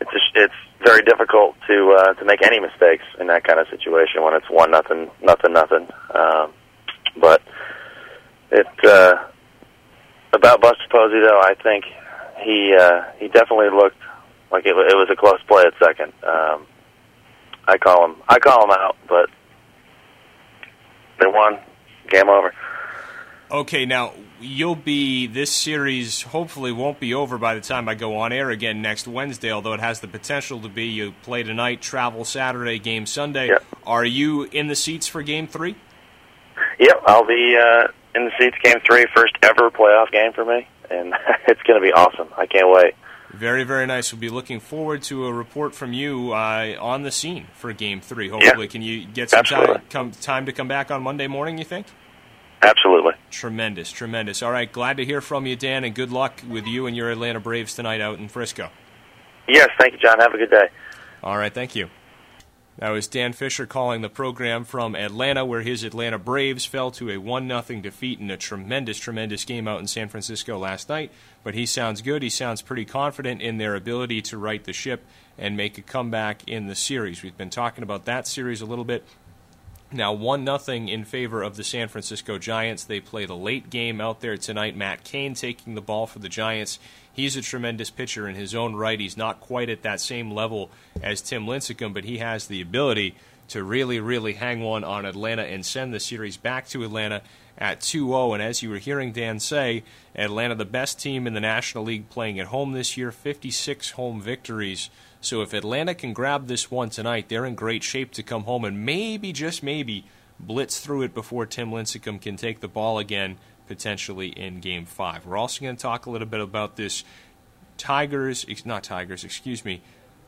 it's just, it's very difficult to uh, to make any mistakes in that kind of situation when it's one nothing nothing nothing. Um, but it uh, about Buster Posey though, I think he uh, he definitely looked like it, it was a close play at second. Um, I call him I call him out, but they won. Game over. Okay, now you'll be this series hopefully won't be over by the time I go on air again next Wednesday, although it has the potential to be. You play tonight, travel Saturday, game Sunday. Yep. Are you in the seats for game three? Yep, I'll be uh, in the seats. Game three, first ever playoff game for me, and it's going to be awesome. I can't wait. Very, very nice. We'll be looking forward to a report from you uh, on the scene for game three. Hopefully, can you get some time, come, time to come back on Monday morning, you think? Absolutely. Tremendous, tremendous. All right, glad to hear from you, Dan, and good luck with you and your Atlanta Braves tonight out in Frisco. Yes, thank you, John. Have a good day. All right, thank you. That was Dan Fisher calling the program from Atlanta, where his Atlanta Braves fell to a 1 0 defeat in a tremendous, tremendous game out in San Francisco last night. But he sounds good. He sounds pretty confident in their ability to right the ship and make a comeback in the series. We've been talking about that series a little bit. Now, 1 0 in favor of the San Francisco Giants. They play the late game out there tonight. Matt Cain taking the ball for the Giants. He's a tremendous pitcher in his own right. He's not quite at that same level as Tim Lincecum, but he has the ability to really, really hang one on Atlanta and send the series back to Atlanta at 2 0. And as you were hearing Dan say, Atlanta, the best team in the National League playing at home this year, 56 home victories. So if Atlanta can grab this one tonight, they're in great shape to come home and maybe, just maybe, blitz through it before Tim Lincecum can take the ball again, potentially in Game 5. We're also going to talk a little bit about this Tigers, not Tigers, excuse me,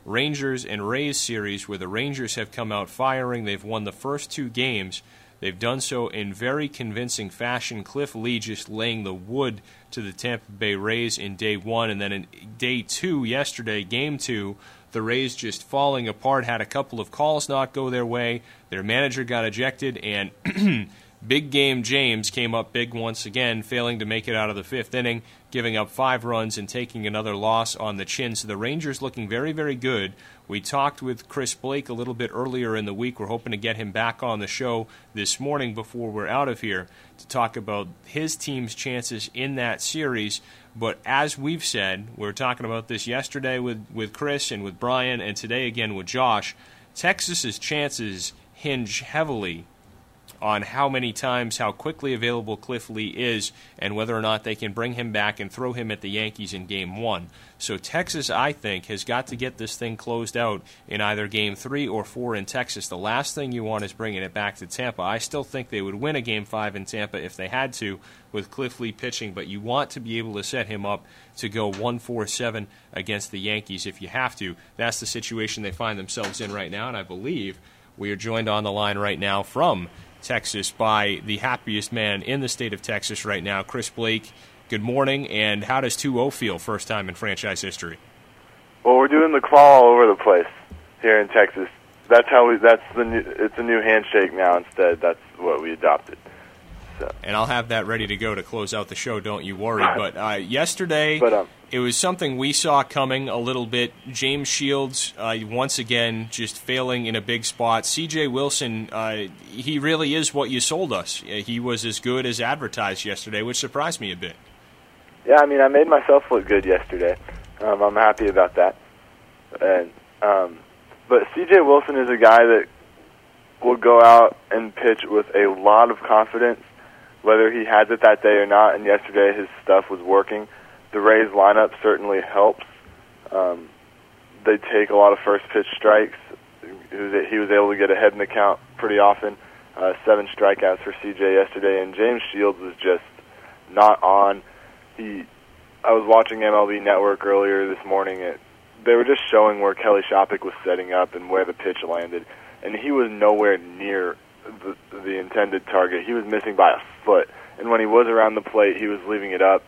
Rangers and Rays series where the Rangers have come out firing. They've won the first two games. They've done so in very convincing fashion. Cliff Lee just laying the wood to the Tampa Bay Rays in day one, and then in day two, yesterday, game two, the Rays just falling apart. Had a couple of calls not go their way. Their manager got ejected, and Big Game James came up big once again, failing to make it out of the fifth inning, giving up five runs and taking another loss on the chin. So the Rangers looking very, very good. We talked with Chris Blake a little bit earlier in the week. We're hoping to get him back on the show this morning before we're out of here to talk about his team's chances in that series. But as we've said, we were talking about this yesterday with, with Chris and with Brian, and today again with Josh. Texas's chances hinge heavily on how many times, how quickly available Cliff Lee is, and whether or not they can bring him back and throw him at the Yankees in game one. So Texas, I think, has got to get this thing closed out in either game three or four in Texas. The last thing you want is bringing it back to Tampa. I still think they would win a game five in Tampa if they had to with Cliff Lee pitching, but you want to be able to set him up to go 1 4 7 against the Yankees if you have to. That's the situation they find themselves in right now, and I believe we are joined on the line right now from Texas by the happiest man in the state of Texas right now, Chris Blake. Good morning, and how does 2 0 feel first time in franchise history? Well, we're doing the claw all over the place here in Texas. That's how we. That's the. New, it's a new handshake now. Instead, that's what we adopted. So. And I'll have that ready to go to close out the show. Don't you worry. But uh, yesterday, But, um, it was something we saw coming a little bit. James Shields uh, once again just failing in a big spot. C.J. Wilson, uh, he really is what you sold us. Uh, He was as good as advertised yesterday, which surprised me a bit. Yeah, I mean, I made myself look good yesterday. Um, I'm happy about that. And um, but C.J. Wilson is a guy that will go out and pitch with a lot of confidence, whether he has it that day or not. And yesterday, his stuff was working. The Rays lineup certainly helps. Um, they take a lot of first pitch strikes. He was, he was able to get ahead in the count pretty often. Uh, seven strikeouts for CJ yesterday, and James Shields was just not on. He, I was watching MLB Network earlier this morning. It, they were just showing where Kelly Shoppach was setting up and where the pitch landed, and he was nowhere near the, the intended target. He was missing by a foot, and when he was around the plate, he was leaving it up.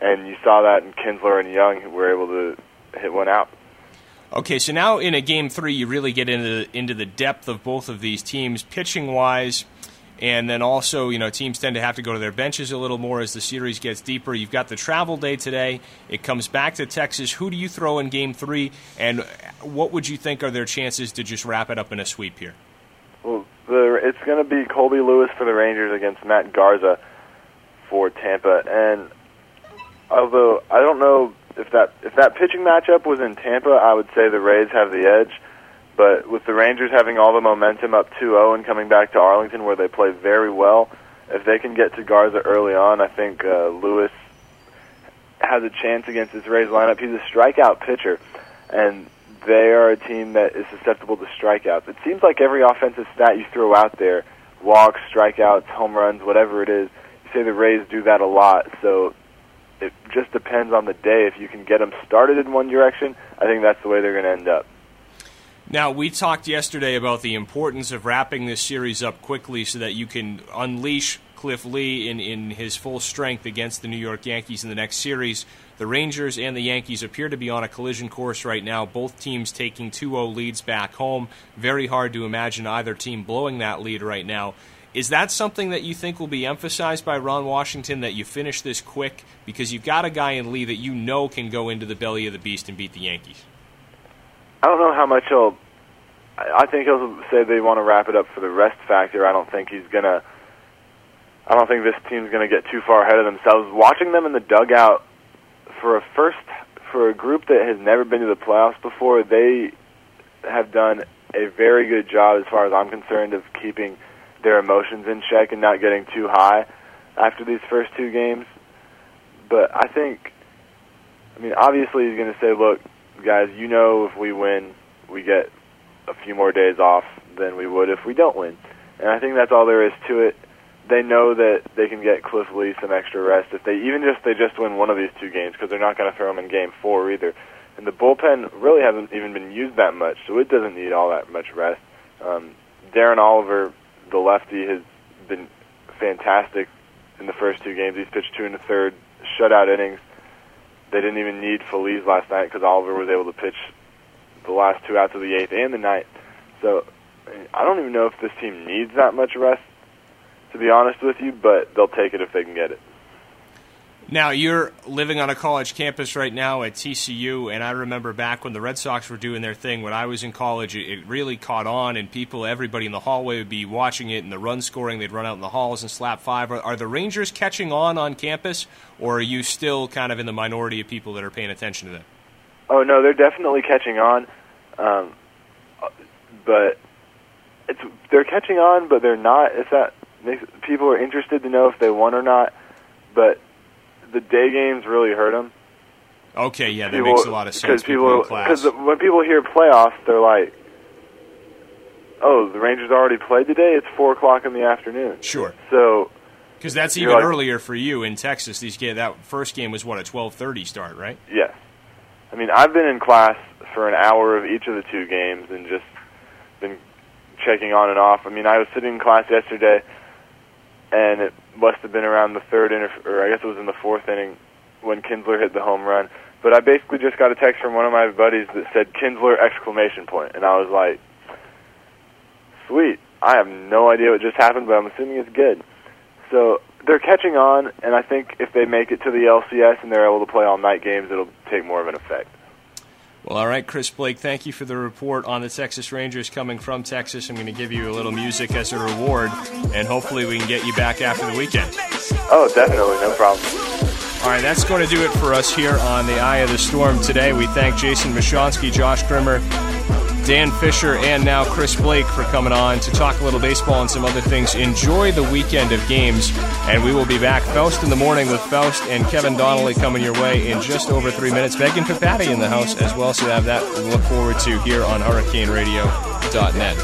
And you saw that in Kinsler and Young, who were able to hit one out. Okay, so now in a game three, you really get into into the depth of both of these teams, pitching wise, and then also, you know, teams tend to have to go to their benches a little more as the series gets deeper. You've got the travel day today; it comes back to Texas. Who do you throw in game three, and what would you think are their chances to just wrap it up in a sweep here? Well, the, it's going to be Colby Lewis for the Rangers against Matt Garza for Tampa, and although I don't know if that if that pitching matchup was in Tampa, I would say the Rays have the edge. But with the Rangers having all the momentum up 2-0 and coming back to Arlington where they play very well, if they can get to Garza early on, I think uh, Lewis has a chance against this Rays lineup. He's a strikeout pitcher, and they are a team that is susceptible to strikeouts. It seems like every offensive stat you throw out there, walks, strikeouts, home runs, whatever it is, you say the Rays do that a lot. So it just depends on the day. If you can get them started in one direction, I think that's the way they're going to end up. Now, we talked yesterday about the importance of wrapping this series up quickly so that you can unleash Cliff Lee in, in his full strength against the New York Yankees in the next series. The Rangers and the Yankees appear to be on a collision course right now, both teams taking 2 0 leads back home. Very hard to imagine either team blowing that lead right now. Is that something that you think will be emphasized by Ron Washington that you finish this quick? Because you've got a guy in Lee that you know can go into the belly of the beast and beat the Yankees. I don't know how much he'll. I think he'll say they want to wrap it up for the rest factor. I don't think he's gonna. I don't think this team's gonna get too far ahead of themselves. Watching them in the dugout for a first for a group that has never been to the playoffs before, they have done a very good job, as far as I'm concerned, of keeping their emotions in check and not getting too high after these first two games. But I think, I mean, obviously he's going to say, look, guys, you know if we win, we get a few more days off than we would if we don't win. And I think that's all there is to it. They know that they can get Cliff Lee some extra rest if they even just they just win one of these two games because they're not going to throw him in game four either. And the bullpen really hasn't even been used that much, so it doesn't need all that much rest. Um, Darren Oliver, the lefty, has been fantastic in the first two games. He's pitched two and a third shutout innings. They didn't even need Feliz last night because Oliver was able to pitch the last two outs of the eighth and the ninth. So I don't even know if this team needs that much rest, to be honest with you, but they'll take it if they can get it. Now, you're living on a college campus right now at TCU, and I remember back when the Red Sox were doing their thing when I was in college, it, it really caught on, and people, everybody in the hallway would be watching it, and the run scoring, they'd run out in the halls and slap five. Are, are the Rangers catching on on campus, or are you still kind of in the minority of people that are paying attention to them? Oh no, they're definitely catching on, um, but it's they're catching on, but they're not. If that people are interested to know if they won or not, but the day games really hurt them. Okay, yeah, that makes a lot of sense. Because people, because when people hear playoffs, they're like, "Oh, the Rangers already played today. It's four o'clock in the afternoon." Sure. So Because that's even like- earlier for you in Texas. These ga- that first game was what a twelve thirty start, right? Yes. I mean, I've been in class for an hour of each of the two games and just been checking on and off. I mean, I was sitting in class yesterday, and it must have been around the third inning, or I guess it was in the fourth inning when Kinsler hit the home run. But I basically just got a text from one of my buddies that said Kinsler exclamation point, and I was like, "Sweet! I have no idea what just happened, but I'm assuming it's good." So they're catching on, and I think if they make it to the LCS and they're able to play all night games, it'll take more of an effect. Well, all right, Chris Blake, thank you for the report on the Texas Rangers coming from Texas. I'm going to give you a little music as a reward, and hopefully we can get you back after the weekend. Oh, definitely, no problem. All right, that's going to do it for us here on the Eye of the Storm today. We thank Jason Mashonsky, Josh Grimmer, Dan Fisher, and now Chris Blake for coming on to talk a little baseball and some other things. Enjoy the weekend of games, and we will be back Faust in the morning with Faust and Kevin Donnelly coming your way in just over three minutes. Megan Patty in the house as well, so have that to look forward to here on HurricaneRadio.net.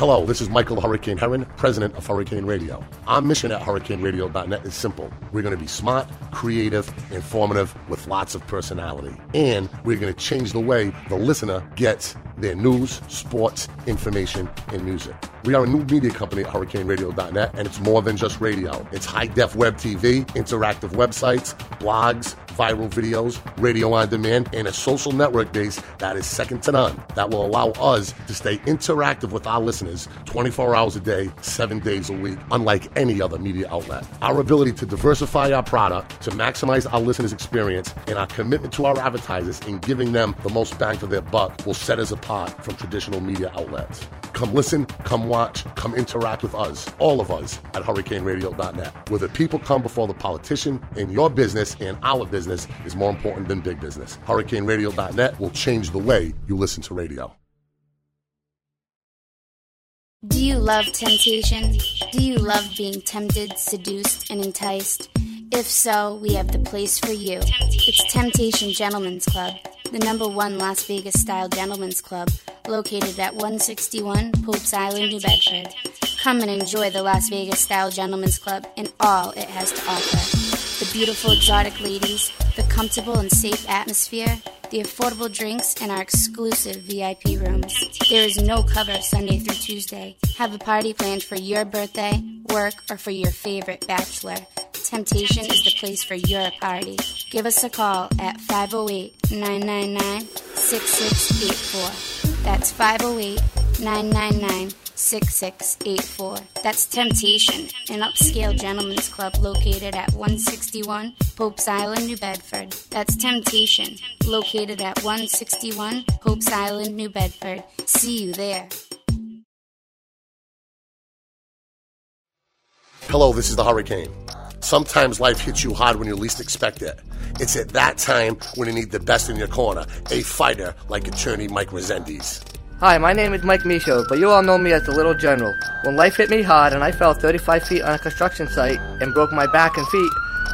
Hello, this is Michael Hurricane Heron, president of Hurricane Radio. Our mission at HurricaneRadio.net is simple. We're going to be smart, creative, informative, with lots of personality. And we're going to change the way the listener gets their news, sports, information, and music. We are a new media company at HurricaneRadio.net, and it's more than just radio. It's high def web TV, interactive websites, blogs, viral videos, radio on demand, and a social network base that is second to none that will allow us to stay interactive with our listeners 24 hours a day, seven days a week, unlike any other media outlet. Our ability to diversify our product, to maximize our listeners' experience, and our commitment to our advertisers in giving them the most bang for their buck will set us apart from traditional media outlets. Come listen, come watch, come interact with us, all of us at HurricaneRadio.net, where the people come before the politician, and your business and our business is more important than big business. HurricaneRadio.net will change the way you listen to radio. Do you love temptation? Do you love being tempted, seduced, and enticed? If so, we have the place for you. It's Temptation Gentlemen's Club, the number one Las Vegas style gentlemen's club, located at 161 Pope's Island, New Bedford. Come and enjoy the Las Vegas style gentlemen's club and all it has to offer. The beautiful exotic ladies, the comfortable and safe atmosphere, the affordable drinks, and our exclusive VIP rooms. There is no cover Sunday through Tuesday. Have a party planned for your birthday, work, or for your favorite bachelor. Temptation is the place for your party. Give us a call at 508 999 6684. That's 508 999 6684. That's Temptation, an upscale gentlemen's club located at 161 Pope's Island, New Bedford. That's Temptation, located at 161 Pope's Island, New Bedford. See you there. Hello, this is the Hurricane. Sometimes life hits you hard when you least expect it. It's at that time when you need the best in your corner, a fighter like attorney Mike Resendiz. Hi, my name is Mike Michaud, but you all know me as the Little General. When life hit me hard and I fell 35 feet on a construction site and broke my back and feet,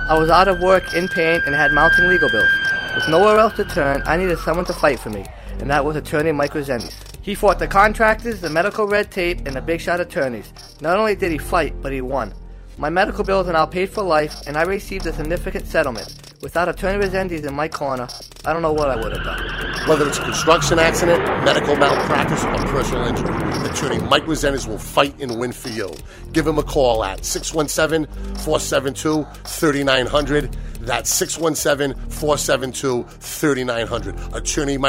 I was out of work, in pain, and had mounting legal bills. With nowhere else to turn, I needed someone to fight for me, and that was attorney Mike Resendiz. He fought the contractors, the medical red tape, and the big shot attorneys. Not only did he fight, but he won. My medical bills are now paid for life, and I received a significant settlement. Without attorney Resendiz in my corner, I don't know what I would have done. Whether it's a construction accident, medical malpractice, or personal injury, attorney Mike Resendiz will fight and win for you. Give him a call at 617 472 3900. That's 617 472 3900. Attorney Mike